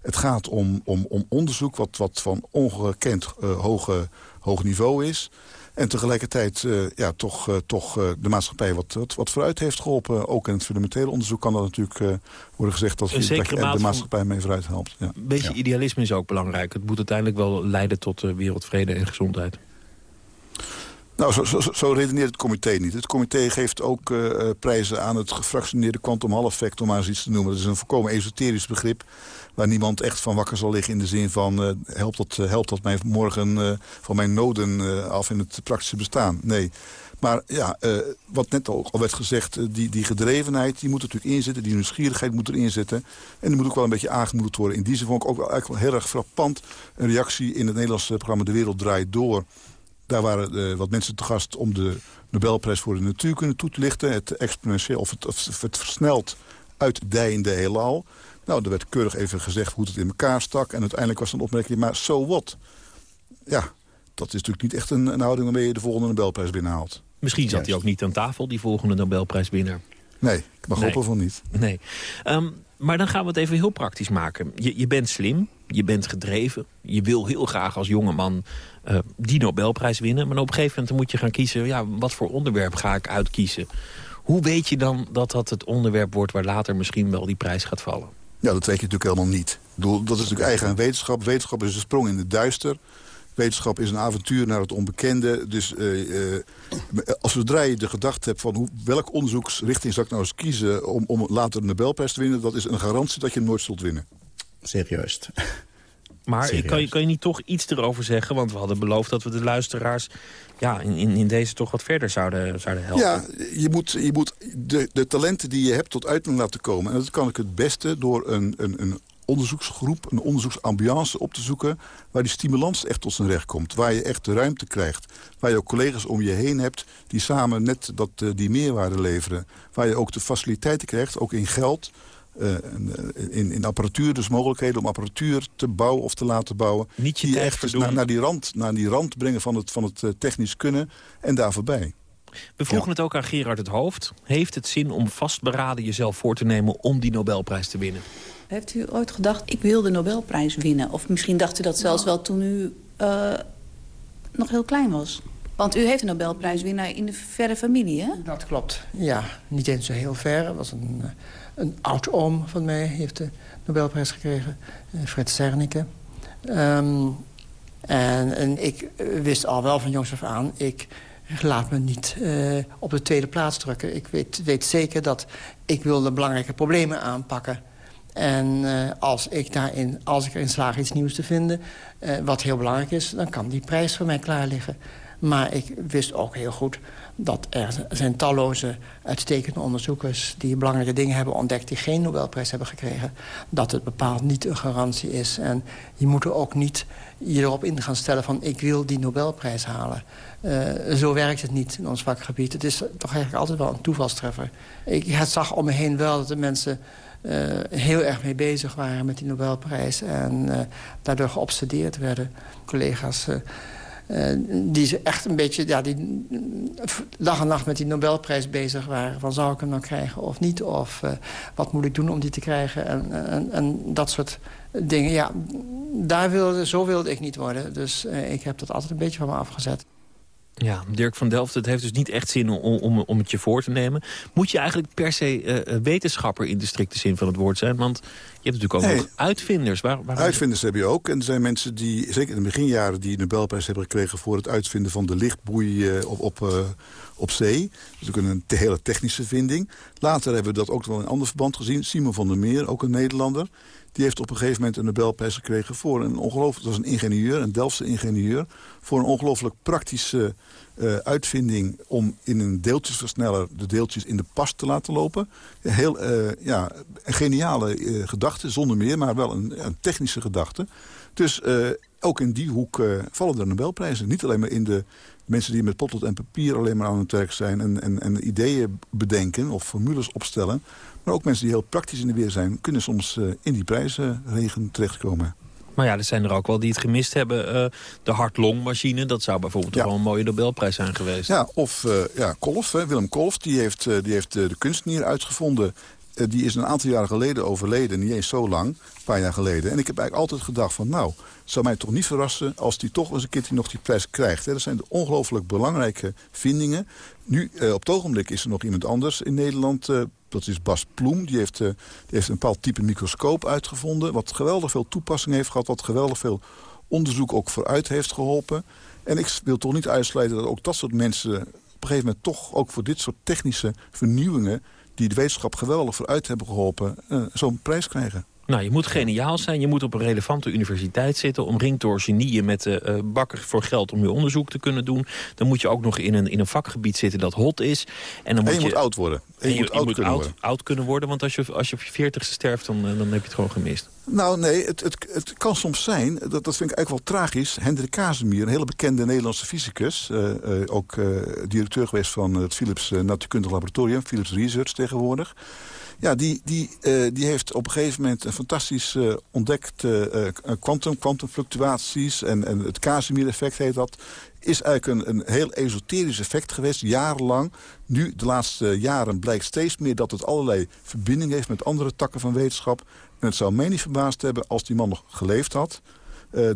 het gaat om, om, om onderzoek... wat, wat van ongekend hoge, hoog niveau is... En tegelijkertijd uh, ja, toch, uh, toch uh, de maatschappij wat, wat, wat, vooruit heeft geholpen. Ook in het fundamentele onderzoek kan dat natuurlijk worden gezegd... dat, dat je de maatschappij mee vooruit helpt. Ja. Een beetje idealisme is ook belangrijk. Het moet uiteindelijk wel leiden tot wereldvrede en gezondheid. Nou, zo, zo, zo, redeneert het comité niet. Het comité geeft ook uh, prijzen aan het gefractioneerde quantum Hall effect, om maar eens iets te noemen. Dat is een volkomen esoterisch begrip waar niemand echt van wakker zal liggen in de zin van... Uh, helpt, dat, helpt dat mij morgen van mijn noden af in het praktische bestaan? Nee. Maar ja, wat net al, werd gezegd, die, die gedrevenheid die moet er natuurlijk inzitten. Die nieuwsgierigheid moet erin zitten. En die moet ook wel een beetje aangemoedigd worden. In die zin vond ik ook wel, eigenlijk wel heel erg frappant... een reactie in het Nederlandse programma De Wereld Draait Door... Daar waren wat mensen te gast om de Nobelprijs voor de natuurkunde toe te lichten. Het exponentieel, of het, of het versneld uitdijende heelal. Nou, er werd keurig even gezegd hoe het in elkaar stak. En uiteindelijk was er een opmerking, maar so what? Ja, dat is natuurlijk niet echt een, een houding waarmee je de volgende Nobelprijs binnenhaalt. Misschien zat hij ook niet aan tafel, die volgende Nobelprijswinnaar. Nee, ik mag nee. hopen van niet. Nee. Um, maar dan gaan we het even heel praktisch maken. Je, je bent slim, je bent gedreven. Je wil heel graag als jongeman uh, die Nobelprijs winnen. Maar op een gegeven moment moet je gaan kiezen... Ja, wat voor onderwerp ga ik uitkiezen? Hoe weet je dan dat dat het onderwerp wordt... waar later misschien wel die prijs gaat vallen? Ja, dat weet je natuurlijk helemaal niet. Bedoel, dat is natuurlijk eigen aan wetenschap. Wetenschap is een sprong in de duister. Wetenschap is een avontuur naar het onbekende. Dus uh, uh, als zodra je de gedachte hebt van hoe, welk onderzoeksrichting zou ik nou eens kiezen... Om, om later de Nobelprijs te winnen... dat is een garantie dat je hem nooit zult winnen. Serieus. Maar kan je, kan je niet toch iets erover zeggen? Want we hadden beloofd dat we de luisteraars ja, in, in deze toch wat verder zouden, zouden helpen. Ja, je moet, je moet de, de talenten die je hebt tot uiting laten komen. En dat kan ik het beste door een, een, een onderzoeksgroep, een onderzoeksambiance op te zoeken... waar die stimulans echt tot zijn recht komt. Waar je echt de ruimte krijgt. Waar je ook collega's om je heen hebt die samen net dat, uh, die meerwaarde leveren. Waar je ook de faciliteiten krijgt, ook in geld... Uh, in, in apparatuur, dus mogelijkheden om apparatuur te bouwen of te laten bouwen. Niet je die echt naar, naar, die rand, naar die rand brengen van het, van het uh, technisch kunnen en daar voorbij. We vroegen ja. het ook aan Gerard het Hoofd. Heeft het zin om vastberaden jezelf voor te nemen om die Nobelprijs te winnen? Heeft u ooit gedacht, ik wil de Nobelprijs winnen? Of misschien dacht u dat zelfs wel toen u uh, nog heel klein was? Want u heeft een Nobelprijswinnaar in de verre familie, hè? Dat klopt, ja. Niet eens zo heel ver. Het was een, een oud-oom van mij, heeft de Nobelprijs gekregen. Fred Zernike. Um, en, en ik wist al wel van jongs af aan... ik laat me niet uh, op de tweede plaats drukken. Ik weet, weet zeker dat ik wil de belangrijke problemen aanpakken... En als, ik daarin, als ik erin slaag iets nieuws te vinden, wat heel belangrijk is... dan kan die prijs voor mij klaar liggen. Maar ik wist ook heel goed dat er zijn talloze uitstekende onderzoekers... die belangrijke dingen hebben ontdekt die geen Nobelprijs hebben gekregen. Dat het bepaald niet een garantie is. En je moet er ook niet je erop in gaan stellen van... ik wil die Nobelprijs halen. Uh, zo werkt het niet in ons vakgebied. Het is toch eigenlijk altijd wel een toevalstreffer. Ik zag om me heen wel dat de mensen... Uh, heel erg mee bezig waren met die Nobelprijs... en uh, daardoor geobsedeerd werden. Collega's die ze echt een beetje... Ja, die dag en nacht met die Nobelprijs bezig waren. Van zou ik hem nou krijgen of niet? Of wat moet ik doen om die te krijgen? En, en, en dat soort dingen. Ja, daar wilde, zo wilde ik niet worden. Dus ik heb dat altijd een beetje van me afgezet. Ja, Dirk van Delft, het heeft dus niet echt zin om, om, om het je voor te nemen. Moet je eigenlijk per se uh, wetenschapper in de strikte zin van het woord zijn? Want je hebt natuurlijk ook nee. nog uitvinders. Waar, waar uitvinders heb je ook. En er zijn mensen die, zeker in de beginjaren... die de Nobelprijs hebben gekregen voor het uitvinden van de lichtboei uh, op, op, uh, op zee. Is ook een hele technische vinding. Later hebben we dat ook wel in een ander verband gezien. Simon van der Meer, ook een Nederlander. Die heeft op een gegeven moment een Nobelprijs gekregen voor een ongelooflijk... Dat was een ingenieur, een Delftse ingenieur... voor een ongelooflijk praktische uh, uitvinding om in een deeltjesversneller de deeltjes in de pas te laten lopen. Heel, uh, ja, een geniale uh, gedachte, zonder meer, maar wel een, een technische gedachte. Dus ook in die hoek vallen er Nobelprijzen. Niet alleen maar in de mensen die met potlood en papier alleen maar aan het werk zijn... en, en, en ideeën bedenken of formules opstellen... maar ook mensen die heel praktisch in de weer zijn... kunnen soms in die prijzenregen terechtkomen. Maar ja, er zijn er ook wel die het gemist hebben. Uh, de hartlongmachine, dat zou bijvoorbeeld ja. wel een mooie Nobelprijs zijn geweest. Ja, of uh, ja, Kolf, hè, Willem Kolf, die heeft, die heeft de kunstnier uitgevonden... eh, die is een aantal jaren geleden overleden, niet eens zo lang, een paar jaar geleden. En ik heb eigenlijk altijd gedacht van, nou, het zou mij toch niet verrassen... als die toch eens een keertje nog die prijs krijgt. Dat zijn de ongelooflijk belangrijke vindingen. Nu, eh, op het ogenblik is er nog iemand anders in Nederland... Eh, dat is Bas Ploem. Die heeft, die heeft een bepaald type microscoop uitgevonden... wat geweldig veel toepassing heeft gehad... wat geweldig veel onderzoek ook vooruit heeft geholpen. En ik wil toch niet uitsluiten dat ook dat soort mensen... op een gegeven moment toch ook voor dit soort technische vernieuwingen... die de wetenschap geweldig vooruit hebben geholpen... Uh, zo'n prijs krijgen. Nou, je moet geniaal zijn. Je moet op een relevante universiteit zitten... omringd door genieën met uh, bakken voor geld om je onderzoek te kunnen doen. Dan moet je ook nog in een, in een vakgebied zitten dat hot is. En, dan moet je, moet oud worden. En je, je, moet, oud, je kunnen oud, oud, kunnen worden. Want als je, als je op je veertigste sterft, dan, dan heb je het gewoon gemist. Nou, nee, het, het, het kan soms zijn, dat, dat vind ik eigenlijk wel tragisch... Hendrik Kazemier, een hele bekende Nederlandse fysicus... Uh, uh, ook directeur geweest van het Philips Natuurkundig Laboratorium... Philips Research tegenwoordig... Ja, die, die, uh, die heeft op een gegeven moment een fantastisch uh, ontdekt quantum, uh, quantumfluctuaties en, en het Casimir-effect heet dat. Is eigenlijk een, een heel esoterisch effect geweest, jarenlang. Nu, de laatste jaren, blijkt steeds meer dat het allerlei verbinding heeft met andere takken van wetenschap. En het zou mij niet verbaasd hebben als die man nog geleefd had.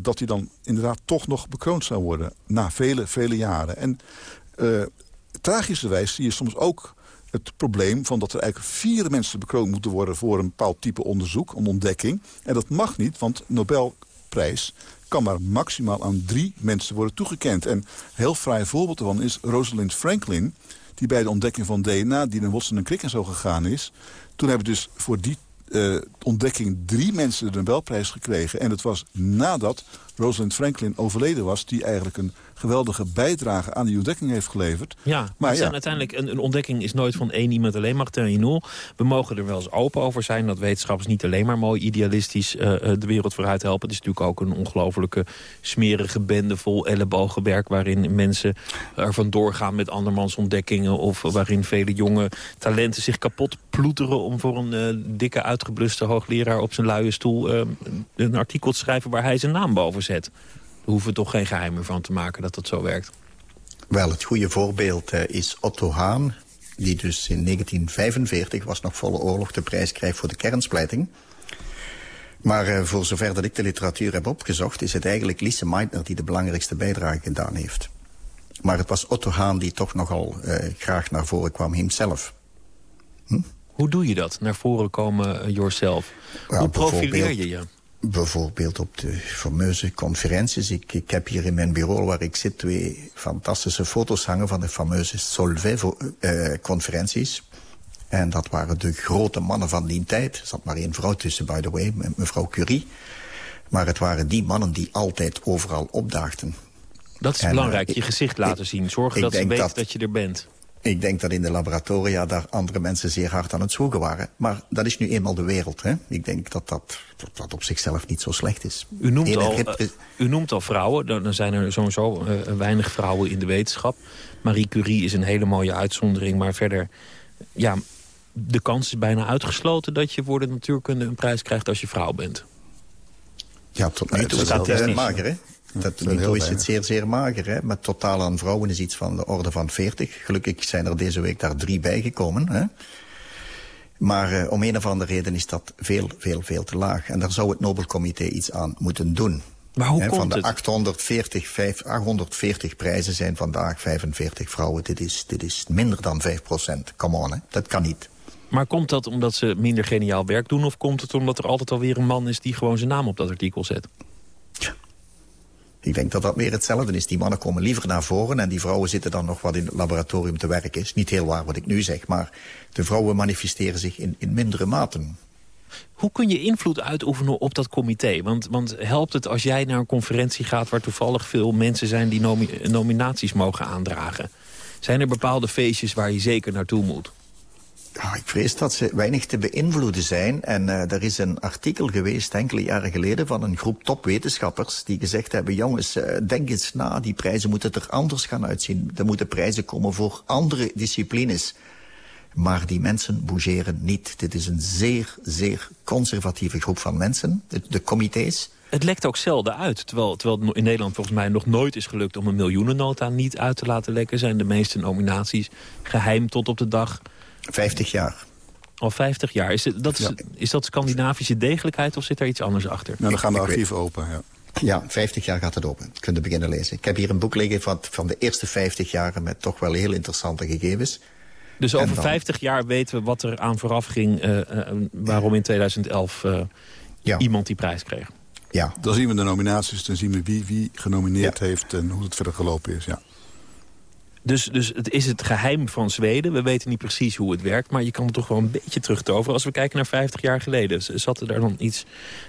dat hij dan inderdaad toch nog bekroond zou worden. Na vele, vele jaren. En tragischerwijs zie je soms ook het probleem van dat er eigenlijk vier mensen bekroond moeten worden... voor een bepaald type onderzoek, een ontdekking. En dat mag niet, want Nobelprijs kan maar maximaal aan drie mensen worden toegekend. En een heel fraai voorbeeld daarvan is Rosalind Franklin... die bij de ontdekking van DNA, die in Watson en Crick en zo gegaan is... toen hebben dus voor die uh, ontdekking drie mensen de Nobelprijs gekregen. En het was nadat Rosalind Franklin overleden was... die eigenlijk een geweldige bijdrage aan die ontdekking heeft geleverd. Ja, maar ja. uiteindelijk een, een, ontdekking is nooit van één iemand alleen, Martin Nul. We mogen er wel eens open over zijn dat wetenschappers niet alleen maar mooi idealistisch uh, de wereld vooruit helpen. Het is natuurlijk ook een ongelofelijke smerige bende vol ellebogenwerk... waarin mensen ervan doorgaan met andermans ontdekkingen... of waarin vele jonge talenten zich kapot ploeteren... om voor een uh, dikke uitgebluste hoogleraar op zijn luie stoel... Uh, een artikel te schrijven waar hij zijn naam boven zet. Daar hoeven we toch geen geheim meer van te maken dat dat zo werkt. Wel, het goede voorbeeld uh, is Otto Hahn... die dus in 1945, was nog volle oorlog, de prijs krijgt voor de kernsplijting. Maar uh, voor zover dat ik de literatuur heb opgezocht... is het eigenlijk Lise Meitner die de belangrijkste bijdrage gedaan heeft. Maar het was Otto Hahn die toch nogal uh, graag naar voren kwam hemzelf. Hm? Hoe doe je dat, naar voren komen yourself? Hoe profileer je je? Bijvoorbeeld op de fameuze conferenties. Ik, ik heb hier in mijn bureau waar ik zit twee fantastische foto's hangen van de fameuze Solvay-conferenties. Uh, en dat waren de grote mannen van die tijd. Er zat maar één vrouw tussen, by the way, mevrouw Curie. Maar het waren die mannen die altijd overal opdaagden. Dat is en, belangrijk, je gezicht laten ik, zien. Zorgen dat ze weten dat, dat je er bent. Ik denk dat in de laboratoria daar andere mensen zeer hard aan het zoeken waren. Maar dat is nu eenmaal de wereld. Hè? Ik denk dat dat, dat dat op zichzelf niet zo slecht is. U noemt, al, uh, u noemt al vrouwen. Dan zijn er sowieso uh, weinig vrouwen in de wetenschap. Marie Curie is een hele mooie uitzondering. Maar verder, ja, de kans is bijna uitgesloten... dat je voor de natuurkunde een prijs krijgt als je vrouw bent. Ja, tot nu toe is dat heel mager, hè? Dat niveau is het zeer, zeer mager. Hè? Met totaal aan vrouwen is iets van de orde van 40. Gelukkig zijn er deze week daar drie bijgekomen. Hè? Maar uh, om een of andere reden is dat veel, veel, veel te laag. En daar zou het Nobelcomité iets aan moeten doen. Maar hoe He, komt van de het? 840, 5, 840 prijzen zijn vandaag 45 vrouwen. Dit is, dit is minder dan 5 procent. Come on, hè? dat kan niet. Maar komt dat omdat ze minder geniaal werk doen... of komt het omdat er altijd alweer een man is die gewoon zijn naam op dat artikel zet? Ik denk dat dat meer hetzelfde is. Die mannen komen liever naar voren en die vrouwen zitten dan nog wat in het laboratorium te werken. Is niet heel waar wat ik nu zeg, maar de vrouwen manifesteren zich in, in mindere maten. Hoe kun je invloed uitoefenen op dat comité? Want, want helpt het als jij naar een conferentie gaat... waar toevallig veel mensen zijn die nomi nominaties mogen aandragen? Zijn er bepaalde feestjes waar je zeker naartoe moet? Ja, ik vrees dat ze weinig te beïnvloeden zijn. En uh, er is een artikel geweest enkele jaren geleden van een groep topwetenschappers die gezegd hebben, jongens, uh, denk eens na, die prijzen moeten er anders gaan uitzien. Er moeten prijzen komen voor andere disciplines. Maar die mensen bougeren niet. Dit is een zeer, zeer conservatieve groep van mensen, de, de comité's. Het lekt ook zelden uit. Terwijl, terwijl in Nederland volgens mij nog nooit is gelukt... om een miljoenennota niet uit te laten lekken... zijn de meeste nominaties geheim tot op de dag 50 jaar. Al 50 jaar. Is, het, dat, is, is dat Scandinavische degelijkheid of zit er iets anders achter? Nou, dan gaan de archieven open, ja. Ja, 50 jaar gaat het open. Kunt beginnen lezen. Ik heb hier een boek liggen van, van de eerste 50 jaar... met toch wel heel interessante gegevens. Dus over 50 jaar weten we wat er aan vooraf ging... Uh, uh, waarom in 2011 uh, ja. iemand die prijs kreeg. Ja. Dan zien we de nominaties, dan zien we wie wie genomineerd ja. heeft... en hoe het verder gelopen is, ja. Dus, dus het is het geheim van Zweden. We weten niet precies hoe het werkt, maar je kan er toch wel een beetje terugtoveren. Als we kijken naar 50 jaar geleden, zat er daar dan iets,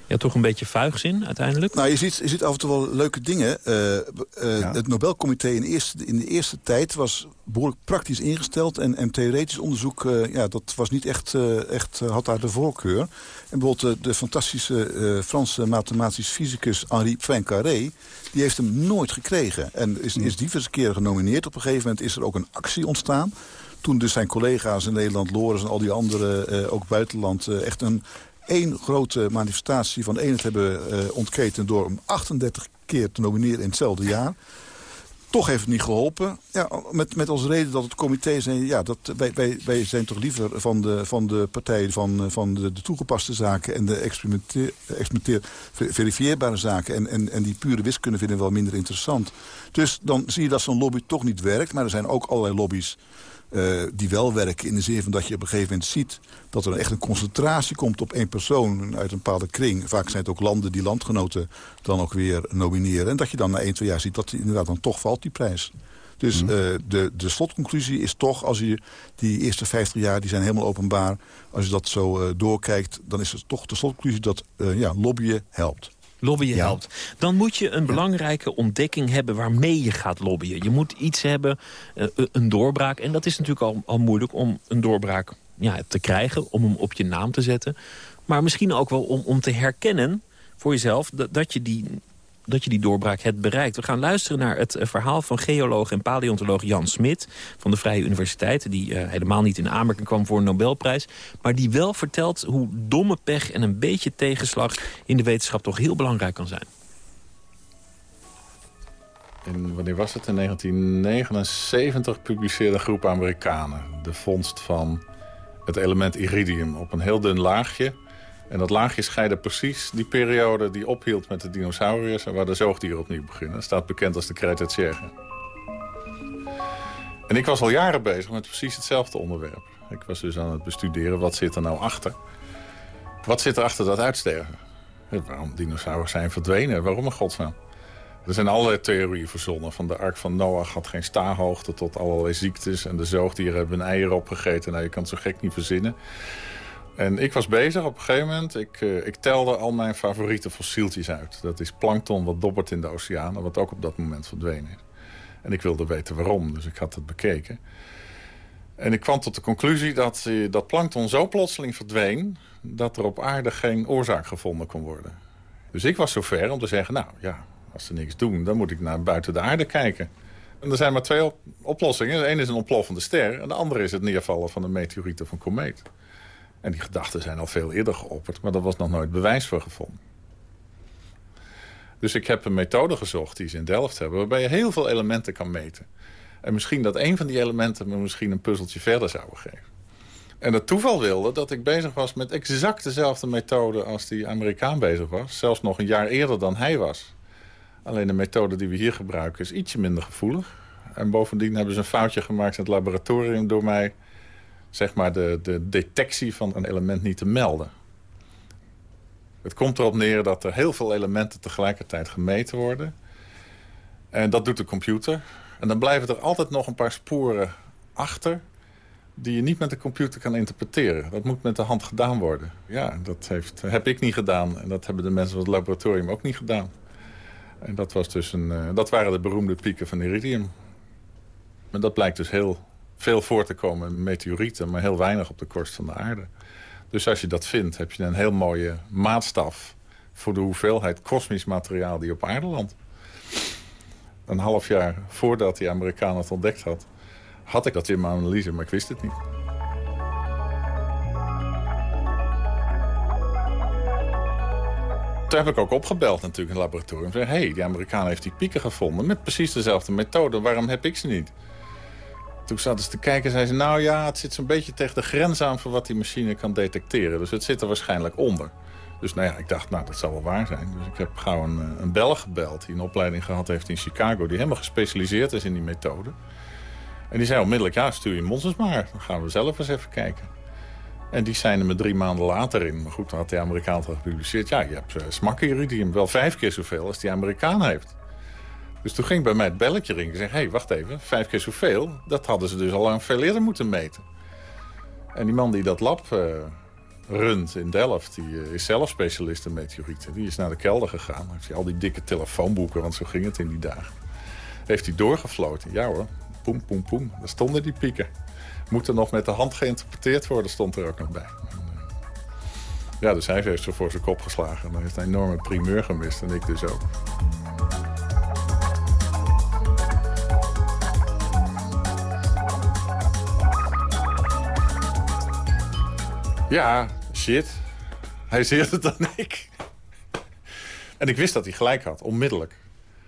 ja, toch een beetje vuigs in uiteindelijk? Nou, je ziet, je ziet af en toe wel leuke dingen. Uh, uh, ja. Het Nobelcomité in, eerste, in de eerste tijd was behoorlijk praktisch ingesteld. En, en theoretisch onderzoek, uh, ja, dat was niet echt, echt had daar de voorkeur. En bijvoorbeeld de fantastische Franse mathematisch fysicus Henri Poincaré... die heeft hem nooit gekregen. En is, is diverse keren genomineerd. Op een gegeven moment is er ook een actie ontstaan. Toen dus zijn collega's in Nederland, Loris en al die anderen, ook buitenland... echt een één grote manifestatie van eenheid hebben ontketen... door hem 38 keer te nomineren in hetzelfde jaar... Toch heeft het niet geholpen. Ja, met, met als reden dat het comité zei... Ja, dat, wij, wij, wij zijn toch liever van de, van de partij van, van de, de toegepaste zaken... en de experimenteer, experimenteer, verifieerbare zaken. En, en, en die pure wiskunde vinden we wel minder interessant. Dus dan zie je dat zo'n lobby toch niet werkt. Maar er zijn ook allerlei lobby's uh, die wel werken in de zin van dat je op een gegeven moment ziet... dat er echt een concentratie komt op één persoon uit een bepaalde kring. Vaak zijn het ook landen die landgenoten dan ook weer nomineren. En dat je dan na één, twee jaar ziet dat die inderdaad dan toch valt, die prijs. Dus mm. uh, de, de slotconclusie is toch, als je die eerste 50 jaar, die zijn helemaal openbaar... als je dat zo uh, doorkijkt, dan is het toch de slotconclusie dat ja, lobbyen helpt lobbyen ja. helpt. Dan moet je een belangrijke ontdekking hebben waarmee je gaat lobbyen. Je moet iets hebben, uh, een doorbraak. En dat is natuurlijk al, al moeilijk om een doorbraak ja, te krijgen. Om hem op je naam te zetten. Maar misschien ook wel om, om te herkennen voor jezelf... dat, dat je die dat je die doorbraak hebt bereikt. We gaan luisteren naar het eh, verhaal van geoloog en paleontoloog Jan Smit... van de Vrije Universiteit, die uh, helemaal niet in aanmerking kwam voor een Nobelprijs... maar die wel vertelt hoe domme pech en een beetje tegenslag... in de wetenschap toch heel belangrijk kan zijn. Wanneer was het? In 1979 publiceerde een groep Amerikanen... de vondst van het element iridium op een heel dun laagje en dat laagje scheidde precies die periode die ophield met de dinosauriërs... en waar de zoogdieren opnieuw beginnen. Dat staat bekend als de Cretaceae. En ik was al jaren bezig met precies hetzelfde onderwerp. Ik was dus aan het bestuderen, wat zit er nou achter? Wat zit er achter dat uitsterven? Waarom dinosauriërs zijn verdwenen? Waarom een godsnaam? Er zijn allerlei theorieën verzonnen. Van de ark van Noach had geen staarhoogte tot allerlei ziektes... en de zoogdieren hebben hun eieren opgegeten. Nou, je kan het zo gek niet verzinnen. En ik was bezig op een gegeven moment. Ik, uh, ik telde al mijn favoriete fossieltjes uit. Dat is plankton wat dobbert in de oceanen, wat ook op dat moment verdwenen is. En ik wilde weten waarom, dus ik had het bekeken. En ik kwam tot de conclusie dat uh, dat plankton zo plotseling verdween... dat er op aarde geen oorzaak gevonden kon worden. Dus ik was zover om te zeggen, nou ja, als ze niks doen... dan moet ik naar buiten de aarde kijken. En er zijn maar twee op oplossingen. De is een ontploffende ster... en de andere is het neervallen van een meteoriet of een komeet. En die gedachten zijn al veel eerder geopperd, maar daar was nog nooit bewijs voor gevonden. Dus ik heb een methode gezocht die ze in Delft hebben... waarbij je heel veel elementen kan meten. En misschien dat een van die elementen me misschien een puzzeltje verder zou geven. En het toeval wilde dat ik bezig was met exact dezelfde methode... als die Amerikaan bezig was. Zelfs nog een jaar eerder dan hij was. Alleen de methode die we hier gebruiken is ietsje minder gevoelig. En bovendien hebben ze een foutje gemaakt in het laboratorium... door mij zeg maar de, de detectie van een element niet te melden. Het komt erop neer dat er heel veel elementen tegelijkertijd gemeten worden. En dat doet de computer. En dan blijven er altijd nog een paar sporen achter... die je niet met de computer kan interpreteren. Dat moet met de hand gedaan worden. Ja, dat heeft, heb ik niet gedaan. En dat hebben de mensen van het laboratorium ook niet gedaan. En dat, was dus een, uh, dat waren de beroemde pieken van iridium. Maar dat blijkt dus heel veel voor te komen meteorieten... maar heel weinig op de korst van de aarde. Dus als je dat vindt, heb je een heel mooie maatstaf... voor de hoeveelheid kosmisch materiaal die op aarde landt. Een half jaar voordat die Amerikaan het ontdekt had... had ik dat in mijn analyse, maar ik wist het niet. Toen heb ik ook opgebeld natuurlijk in het laboratorium. Hé, hey, die Amerikaan heeft die pieken gevonden met precies dezelfde methode. Waarom heb ik ze niet? Toen zaten ze te kijken en zei ze... nou ja, het zit zo'n beetje tegen de grens aan... van wat die machine kan detecteren. Dus het zit er waarschijnlijk onder. Dus nou ja, ik dacht, nou, dat zal wel waar zijn. Dus ik heb gauw een, eh, een Belg gebeld... die een opleiding gehad heeft in Chicago... die helemaal gespecialiseerd is in die methode. En die zei onmiddellijk, ja, stuur je monsters maar. Dan gaan we zelf eens even kijken. En die zijn er me drie maanden later in. Maar goed, dan had de Amerikaan gepubliceerd. Ja, je hebt uh, smakkeniridium wel vijf keer zoveel als die Amerikaan heeft. Dus toen ging bij mij het belletje ringen. Ik zei, hé, hey, wacht even, vijf keer zoveel? Dat hadden ze dus al lang veel eerder moeten meten. En die man die dat lab uh, runt in Delft... die uh, is zelf specialist in meteorieten. Die is naar de kelder gegaan. Heeft hij al die dikke telefoonboeken, want zo ging het in die dagen. Heeft hij doorgefloten. Ja hoor, poem, poem, poem. Daar stonden die pieken. Moet er nog met de hand geïnterpreteerd worden, stond er ook nog bij. Ja, dus hij heeft zo voor zijn kop geslagen. Dan heeft een enorme primeur gemist en ik dus ook. Ja, shit. Hij is eerder dan ik. En ik wist dat hij gelijk had, onmiddellijk.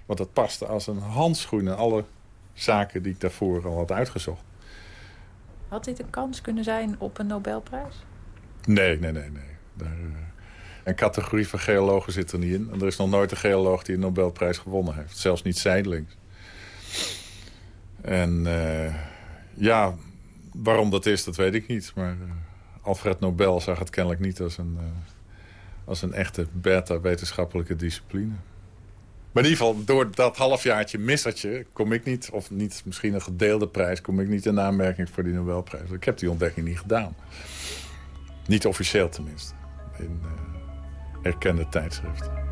Want dat paste als een handschoen in alle zaken die ik daarvoor al had uitgezocht. Had dit een kans kunnen zijn op een Nobelprijs? Nee, nee, nee. nee. Daar, uh, een categorie van geologen zit er niet in. En er is nog nooit een geoloog die een Nobelprijs gewonnen heeft. Zelfs niet zijdelings. En uh, ja, waarom dat is, dat weet ik niet. Maar uh, Alfred Nobel zag het kennelijk niet als een, als een echte beta-wetenschappelijke discipline. Maar in ieder geval, door dat halfjaartje missertje... kom ik niet, of niet misschien een gedeelde prijs... kom ik niet in aanmerking voor die Nobelprijs. Ik heb die ontdekking niet gedaan. Niet officieel tenminste. In uh, erkende tijdschriften.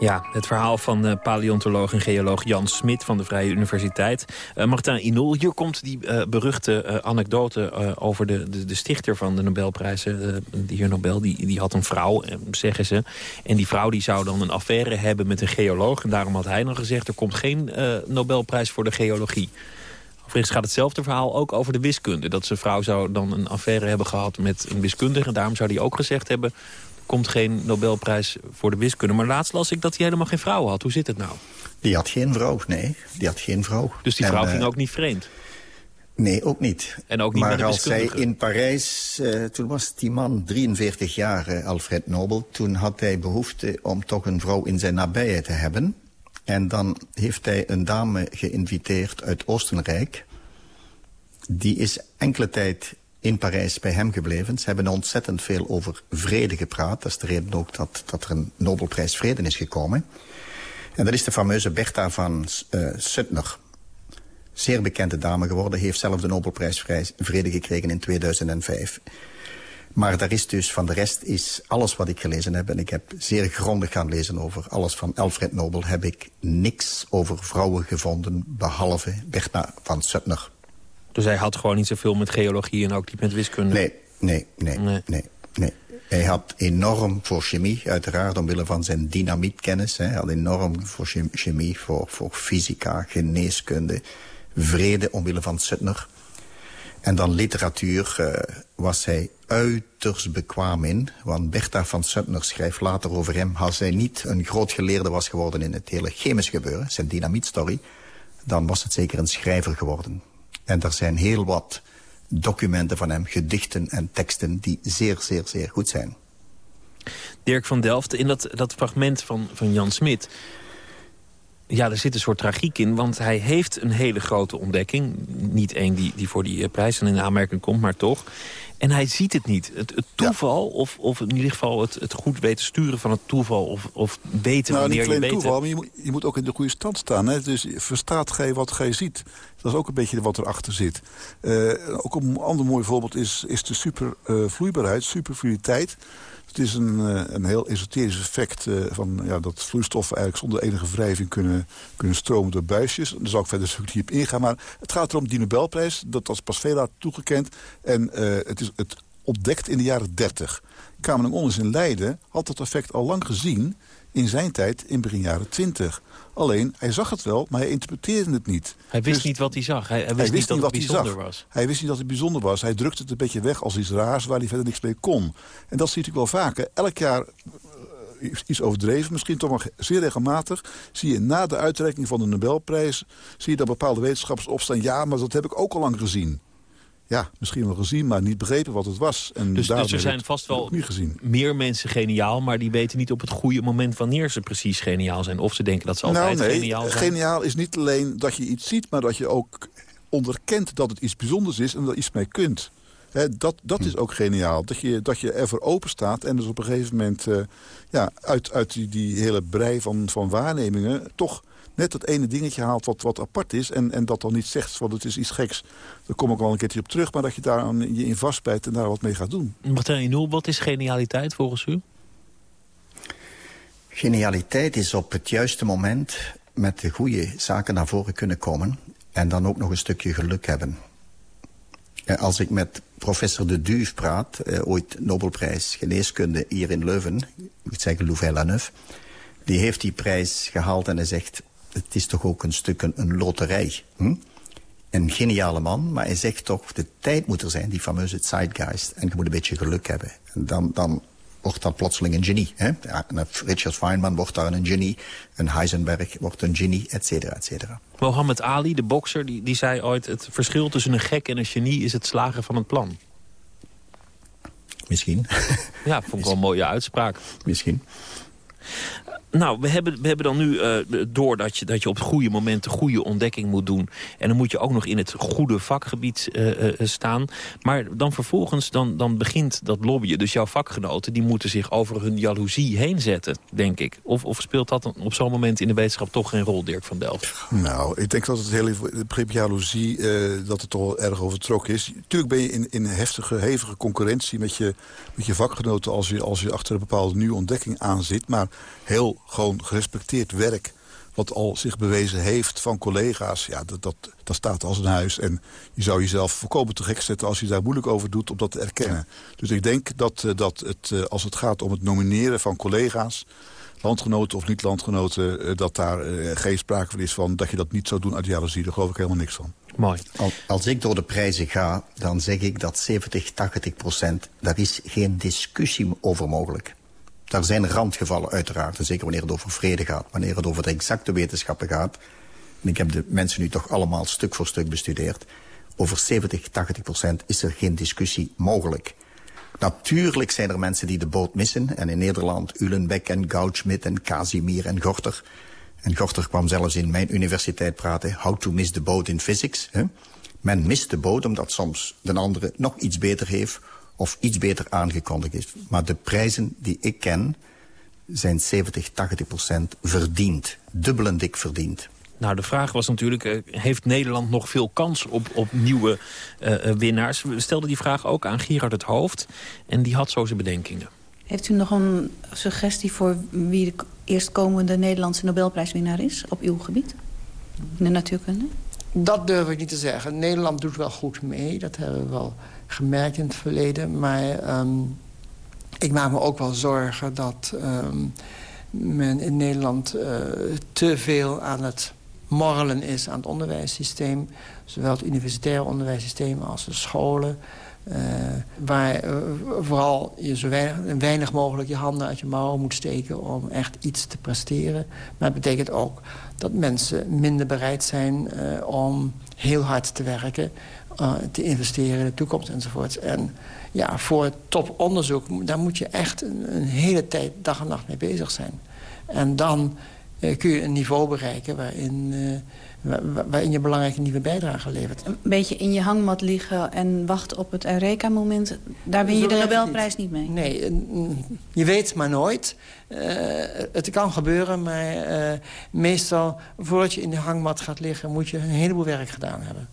Ja, het verhaal van uh, paleontoloog en geoloog Jan Smit van de Vrije Universiteit. Uh, Martijn Inul, hier komt die uh, beruchte anekdote over de, de, de, stichter van de Nobelprijzen. de heer Nobel, die, die had een vrouw, zeggen ze. En die vrouw die zou dan een affaire hebben met een geoloog. En daarom had hij dan gezegd, er komt geen Nobelprijs voor de geologie. Overigens gaat hetzelfde verhaal ook over de wiskunde. Dat zijn vrouw zou dan een affaire hebben gehad met een wiskundige. En daarom zou hij ook gezegd hebben komt geen Nobelprijs voor de wiskunde. Maar laatst las ik dat hij helemaal geen vrouw had. Hoe zit het nou? Die had geen vrouw, nee. Die had geen vrouw. Dus die vrouw en, ging ook niet vreemd? Nee, ook niet. En ook niet maar met als zij in Parijs, uh, toen was die man 43 jaar, uh, Alfred Nobel... toen had hij behoefte om toch een vrouw in zijn nabijheid te hebben. En dan heeft hij een dame geïnviteerd uit Oostenrijk. Die is enkele tijd in Parijs bij hem gebleven. Ze hebben ontzettend veel over vrede gepraat. Dat is de reden ook dat, dat er een Nobelprijs Vrede is gekomen. En dat is de fameuze Bertha van uh, Suttner. Zeer bekende dame geworden. Heeft zelf de Nobelprijs Vrede gekregen in 2005. Maar daar is dus van de rest is alles wat ik gelezen heb... en ik heb zeer grondig gaan lezen over alles van Alfred Nobel... heb ik niks over vrouwen gevonden, behalve Bertha van Suttner. Dus hij had gewoon niet zoveel met geologie en ook niet met wiskunde? Nee, nee, nee, nee. nee, nee. Hij had enorm voor chemie, uiteraard omwille van zijn dynamietkennis. Hij had enorm voor chemie, voor, voor fysica, geneeskunde, vrede omwille van Suttner. En dan literatuur uh, was hij uiterst bekwaam in. Want Bertha van Suttner schrijft later over hem... als hij niet een groot geleerde was geworden in het hele chemisch gebeuren... zijn dynamietstory, dan was het zeker een schrijver geworden. En er zijn heel wat documenten van hem, gedichten en teksten... die zeer, zeer, zeer goed zijn. Dirk van Delft, in dat, dat fragment van, van Jan Smit... Ja, er zit een soort tragiek in, want hij heeft een hele grote ontdekking. Niet één die, die voor die prijs in aanmerking komt, maar toch. En hij ziet het niet. Het, het toeval, ja. of, of in ieder geval het, het goed weten sturen van het toeval... of, of weten nou, wanneer niet je weet... toeval, maar je moet, je moet ook in de goede stand staan. Hè? Dus verstaat gij wat gij ziet. Dat is ook een beetje wat erachter zit. Uh, ook een ander mooi voorbeeld is, is de supervloeibaarheid, uh, superfluiditeit. Het is een, een heel esoterisch effect van ja, dat vloeistoffen eigenlijk zonder enige wrijving kunnen, kunnen stromen door buisjes. Daar zal ik verder niet op ingaan. Maar het gaat erom die Nobelprijs, dat was pas veel later toegekend. En het is het ontdekt in de jaren 30. Kamerling Onnes in Leiden had dat effect al lang gezien in zijn tijd in begin jaren 20. Alleen, hij zag het wel, maar hij interpreteerde het niet. Hij wist dus, niet wat hij zag. Hij, hij wist, hij wist niet dat het bijzonder was. Hij wist niet dat het bijzonder was. Hij drukte het een beetje weg als iets raars waar hij verder niks mee kon. En dat zie natuurlijk wel vaker. Elk jaar iets overdreven misschien, toch maar zeer regelmatig... zie je na de uitreiking van de Nobelprijs... zie je dat bepaalde wetenschappers opstaan... ja, maar dat heb ik ook al lang gezien. Ja, misschien wel gezien, maar niet begrepen wat het was. En dus, dus er zijn vast wel niet gezien. meer mensen geniaal... maar die weten niet op het goede moment wanneer ze precies geniaal zijn. Of ze denken dat ze altijd nou, nee, geniaal zijn. Geniaal is niet alleen dat je iets ziet... maar dat je ook onderkent dat het iets bijzonders is en dat iets mee kunt dat dat is ook geniaal. Dat je, dat je ervoor open staat en dus op een gegeven moment... Uh, ja, uit, uit die, die hele brei van, van waarnemingen... toch net dat ene dingetje haalt wat, wat apart is... En, en dat dan niet zegt, want het is iets geks. Daar kom ik wel een keertje op terug... maar dat je daar aan, je in vastbijt en daar wat mee gaat doen. Martijn Nul, wat is genialiteit volgens u? Genialiteit is op het juiste moment met de goede zaken naar voren kunnen komen... en dan ook nog een stukje geluk hebben. Als ik met professor De Duve praat, eh, ooit Nobelprijs geneeskunde hier in Leuven, ik moet zeggen Louvain-la-Neuve, die heeft die prijs gehaald en hij zegt, het is toch ook een stuk een, een loterij. Hm? Een geniale man, maar hij zegt toch, de tijd moet er zijn, die fameuze zeitgeist. En je moet een beetje geluk hebben. En dan, dan wordt dat plotseling een genie. Hè? Ja, Richard Feynman wordt daar een genie. Een Heisenberg wordt een genie, et cetera, et cetera. Mohammed Ali, de bokser, die, die zei ooit... het verschil tussen een gek en een genie is het slagen van het plan. Misschien. Ja, vond ik wel een mooie uitspraak. Misschien. Nou, we hebben, we hebben dan nu uh, door dat je, dat je op het goede moment de goede ontdekking moet doen. En dan moet je ook nog in het goede vakgebied uh, uh, staan. Maar dan vervolgens dan, dan begint dat lobbyen. Dus jouw vakgenoten die moeten zich over hun jaloezie heen zetten, denk ik. Of, of speelt dat op zo'n moment in de wetenschap toch geen rol, Dirk van Delft? Nou, ik denk dat het hele begrip jaloezie, dat het toch erg overtrokken is. Tuurlijk ben je in, in heftige, hevige concurrentie met je, met je vakgenoten... Als je, als je achter een bepaalde nieuwe ontdekking aan zit. Maar heel gewoon gerespecteerd werk wat al zich bewezen heeft van collega's... ja, dat, dat, dat staat als een huis. En je zou jezelf volkomen te gek zetten als je daar moeilijk over doet... om dat te erkennen. Dus ik denk dat, eh, dat het, eh, als het gaat om het nomineren van collega's... landgenoten of niet-landgenoten... Eh, dat daar geen sprake van is van dat je dat niet zou doen uit jaloezie. Daar geloof ik helemaal niks van. Mooi. Als ik door de prijzen ga, dan zeg ik dat 70, 80 procent... daar is geen discussie over mogelijk. Daar zijn randgevallen uiteraard, zeker wanneer het over vrede gaat. Wanneer het over de exacte wetenschappen gaat. En ik heb de mensen nu toch allemaal stuk voor stuk bestudeerd. Over 70, 80 procent is er geen discussie mogelijk. Natuurlijk zijn er mensen die de boot missen. En in Nederland Ulenbeck en Goudschmidt en Casimir en Gorter. En Gorter kwam zelfs in mijn universiteit praten... how to miss the boat in physics. Hè? Men mist de boot omdat soms de andere nog iets beter heeft of iets beter aangekondigd is. Maar de prijzen die ik ken zijn 70, 80 procent verdiend. Dubbel en dik verdiend. Nou, de vraag was natuurlijk, uh, heeft Nederland nog veel kans op, op nieuwe uh, winnaars? We stelden die vraag ook aan Gerard het Hoofd en die had zo zijn bedenkingen. Heeft u nog een suggestie voor wie de eerstkomende Nederlandse Nobelprijswinnaar is op uw gebied? In de natuurkunde? Dat durf ik niet te zeggen. Nederland doet wel goed mee, dat hebben we wel gemerkt in het verleden. Maar um, ik maak me ook wel zorgen dat um, men in Nederland uh, te veel aan het morrelen is aan het onderwijssysteem. Zowel het universitaire onderwijssysteem als de scholen. Uh, waar uh, vooral je zo weinig, mogelijk je handen uit je mouwen moet steken... om echt iets te presteren. Maar het betekent ook dat mensen minder bereid zijn uh, om heel hard te werken... Te investeren in de toekomst enzovoort. En ja, voor toponderzoek, daar moet je echt een, een, hele tijd dag en nacht mee bezig zijn. En dan kun je een niveau bereiken waarin, waarin je belangrijke nieuwe bijdrage levert. Een beetje in je hangmat liggen en wachten op het Eureka-moment... daar win je de Nobelprijs niet. mee. Nee, je weet maar nooit. het kan gebeuren, maar meestal voordat je in de hangmat gaat liggen... moet je een heleboel werk gedaan hebben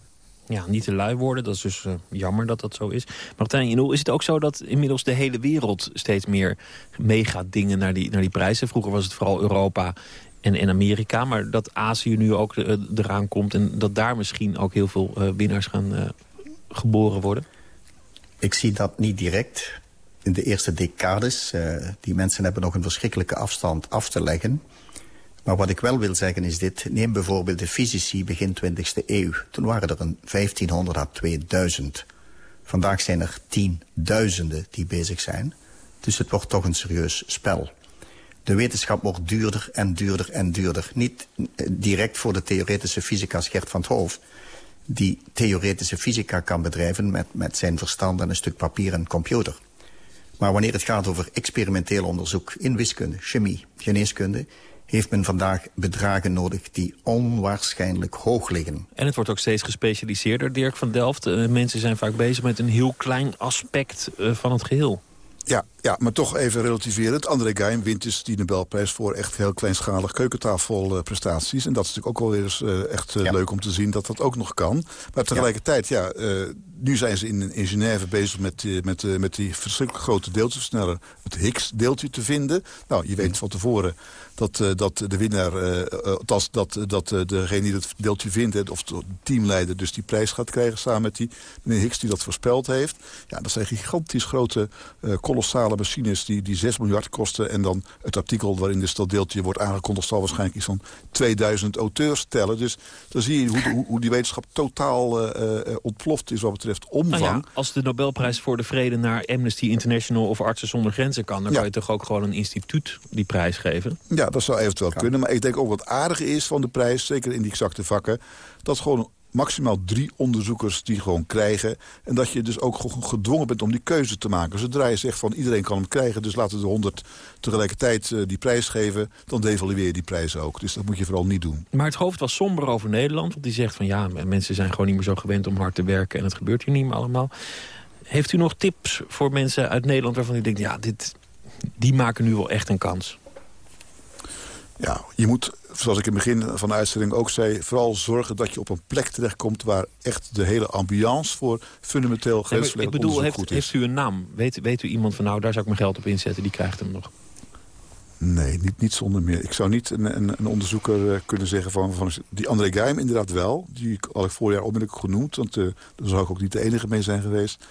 ja, niet te lui worden. Dat is dus uh, jammer dat dat zo is. Martijn Inul, is het ook zo dat inmiddels de hele wereld steeds meer meegaat dingen naar die, naar die prijzen? Vroeger was het vooral Europa en, en Amerika, maar dat Azië nu ook uh, eraan komt... en dat daar misschien ook heel veel uh, winnaars gaan geboren worden? Ik zie dat niet direct. In de eerste decades, die mensen hebben nog een verschrikkelijke afstand af te leggen... Maar wat ik wel wil zeggen is dit. Neem bijvoorbeeld de fysici begin 20e eeuw. Toen waren er een 1500 à 2000. Vandaag zijn er tienduizenden die bezig zijn. Dus het wordt toch een serieus spel. De wetenschap wordt duurder en duurder en duurder. Niet eh, direct voor de theoretische fysica Gert van het Hoofd... die theoretische fysica kan bedrijven met, met zijn verstand en een stuk papier en computer. Maar wanneer het gaat over experimenteel onderzoek in wiskunde, chemie, geneeskunde heeft men vandaag bedragen nodig die onwaarschijnlijk hoog liggen. En het wordt ook steeds gespecialiseerder, Dirk van Delft. Uh, mensen zijn vaak bezig met een heel klein aspect uh, van het geheel. Ja, ja, maar toch even relativerend. André Geim wint dus die Nobelprijs voor echt heel kleinschalig keukentafelprestaties. en dat is natuurlijk ook wel weer eens uh, echt ja. leuk om te zien dat dat ook nog kan. Maar tegelijkertijd, ja, ja nu zijn ze in, in Genève bezig met, met, met die verschrikkelijk grote deeltjesversneller, het Higgs-deeltje te vinden. Nou, je weet van tevoren dat, dat de winnaar, dat, dat, dat degene die het deeltje vindt, of de teamleider dus die prijs gaat krijgen samen met die meneer Higgs die dat voorspeld heeft. Ja, dat zijn gigantisch grote, kolossale machines die, die 6 miljard kosten. En dan het artikel waarin dus dat deeltje wordt aangekondigd zal waarschijnlijk iets van 2000 auteurs tellen. Dus dan zie je hoe, hoe, hoe die wetenschap totaal ontploft is wat betreft omvang. Nou ja, als de Nobelprijs voor de Vrede naar Amnesty International of Artsen zonder Grenzen kan... dan ja. kan je toch ook gewoon een instituut die prijs geven? Ja, dat zou eventueel kunnen. Maar ik denk ook wat aardig is van de prijs, zeker in die exacte vakken... dat gewoon maximaal drie onderzoekers die gewoon krijgen. En dat je dus ook gedwongen bent om die keuze te maken. Zodra je zegt van iedereen kan hem krijgen... dus laten de honderd tegelijkertijd uh, die prijs geven... dan devalueer je die prijs ook. Dus dat moet je vooral niet doen. Maar het hoofd was somber over Nederland. Want die zegt van ja, mensen zijn gewoon niet meer zo gewend om hard te werken... en het gebeurt hier niet meer allemaal. Heeft u nog tips voor mensen uit Nederland waarvan u denkt... ja, dit, die maken nu wel echt een kans? Ja, je moet, zoals ik in het begin van de uitzending ook zei... vooral zorgen dat je op een plek terechtkomt... waar echt de hele ambiance voor fundamenteel grensverleggend Ik bedoel, heeft, goed heeft u een naam? Weet, weet u iemand van nou, daar zou ik mijn geld op inzetten, die krijgt hem nog? Nee, niet, niet zonder meer. Ik zou niet een, een, een onderzoeker uh, kunnen zeggen van, van... Die André Geim inderdaad wel. Die ik al voorjaar onmiddellijk genoemd. Want uh, daar zou ik ook niet de enige mee zijn geweest.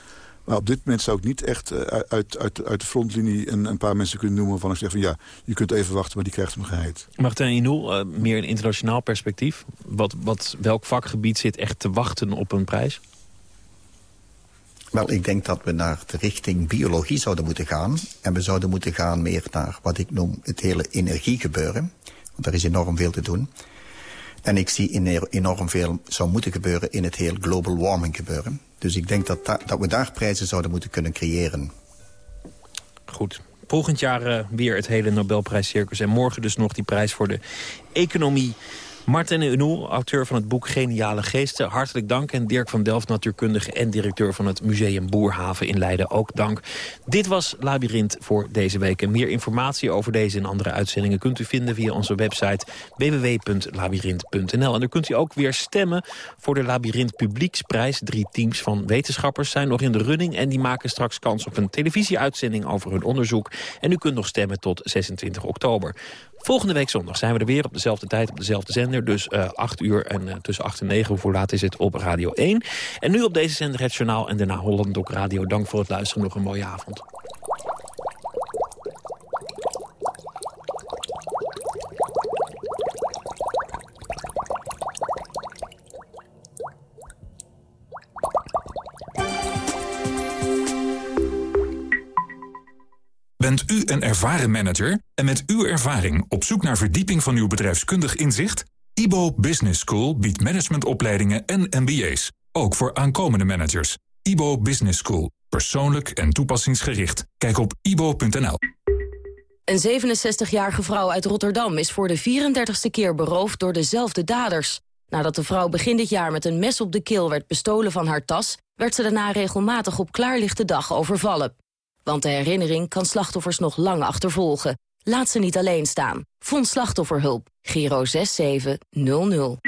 Maar op dit moment zou ik niet echt uh, uit, uit, uit de frontlinie een, een paar mensen kunnen noemen... van ik zeg van ja, je kunt even wachten, maar die krijgt hem geheid. Martijn Inoel, uh, meer een internationaal perspectief. Wat, wat, welk vakgebied zit echt te wachten op een prijs? Wel, ik denk dat we naar de richting biologie zouden moeten gaan. En we zouden moeten gaan meer naar wat ik noem het hele energiegebeuren. Want er is enorm veel te doen. En ik zie enorm veel zou moeten gebeuren in het heel global warming gebeuren. Dus ik denk dat, dat we daar prijzen zouden moeten kunnen creëren. Goed. Volgend jaar uh, weer het hele Nobelprijscircus. En morgen dus nog die prijs voor de economie. Martin Unul, auteur van het boek Geniale Geesten. Hartelijk dank. En Dirk van Delft, natuurkundige en directeur van het Museum Boerhaven in Leiden. Ook dank. Dit was Labyrinth voor deze week. En meer informatie over deze en andere uitzendingen kunt u vinden via onze website www.labyrinth.nl. En dan kunt u ook weer stemmen voor de Labyrinth Publieksprijs. Drie teams van wetenschappers zijn nog in de running. En die maken straks kans op een televisieuitzending over hun onderzoek. En u kunt nog stemmen tot 26 oktober. Volgende week zondag zijn we er weer op dezelfde tijd, op dezelfde Dus uh, 8 uur en uh, tussen 8 en 9, hoe laat is het, op Radio 1. En nu op deze zender het journaal en daarna Holland Doc Radio. Dank voor het luisteren, nog een mooie avond. Bent u een ervaren manager en met uw ervaring op zoek naar verdieping van uw bedrijfskundig inzicht? IBO Business School biedt managementopleidingen en MBA's, ook voor aankomende managers. IBO Business School, persoonlijk en toepassingsgericht. Kijk op ibo.nl. Een 67-jarige vrouw uit Rotterdam is voor de 34ste keer beroofd door dezelfde daders. Nadat de vrouw begin dit jaar met een mes op de keel werd bestolen van haar tas... werd ze daarna regelmatig op klaarlichte dag overvallen. Want de herinnering kan slachtoffers nog lang achtervolgen. Laat ze niet alleen staan. Vond slachtofferhulp. Giro 6700.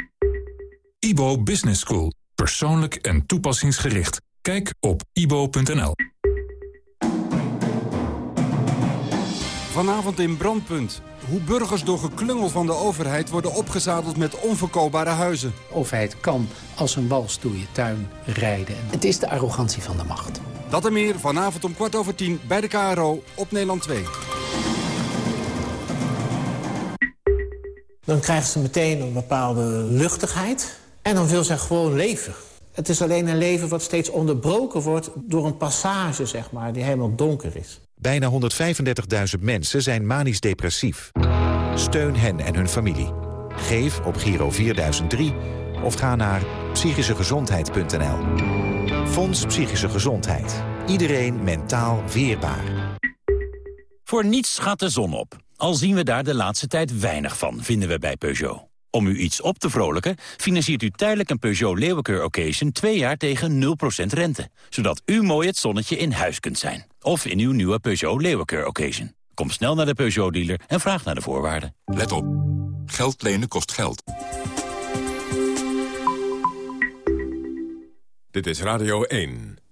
IBO Business School. Persoonlijk en toepassingsgericht. Kijk op ibo.nl. Vanavond in Brandpunt. Hoe burgers door geklungel van de overheid worden opgezadeld met onverkoopbare huizen. De overheid kan als een wals door je tuin rijden. Het is de arrogantie van de macht. Dat en meer vanavond om kwart over tien bij de KRO op Nederland 2. Dan krijgt ze meteen een bepaalde luchtigheid. En dan wil zij gewoon leven. Het is alleen een leven wat steeds onderbroken wordt door een passage, zeg maar, die helemaal donker is. Bijna 135.000 mensen zijn manisch depressief. Steun hen en hun familie. Geef op Giro 4003 of ga naar psychischegezondheid.nl. Fonds Psychische Gezondheid. Iedereen mentaal weerbaar. Voor niets gaat de zon op. Al zien we daar de laatste tijd weinig van, vinden we bij Peugeot. Om u iets op te vrolijken, financiert u tijdelijk een Peugeot Leeuwenkeur Occasion... twee jaar tegen 0% rente. Zodat u mooi het zonnetje in huis kunt zijn. Of in uw nieuwe Peugeot Leeuwenkeur Occasion. Kom snel naar de Peugeot-dealer en vraag naar de voorwaarden. Let op. Geld lenen kost geld. Dit is Radio 1.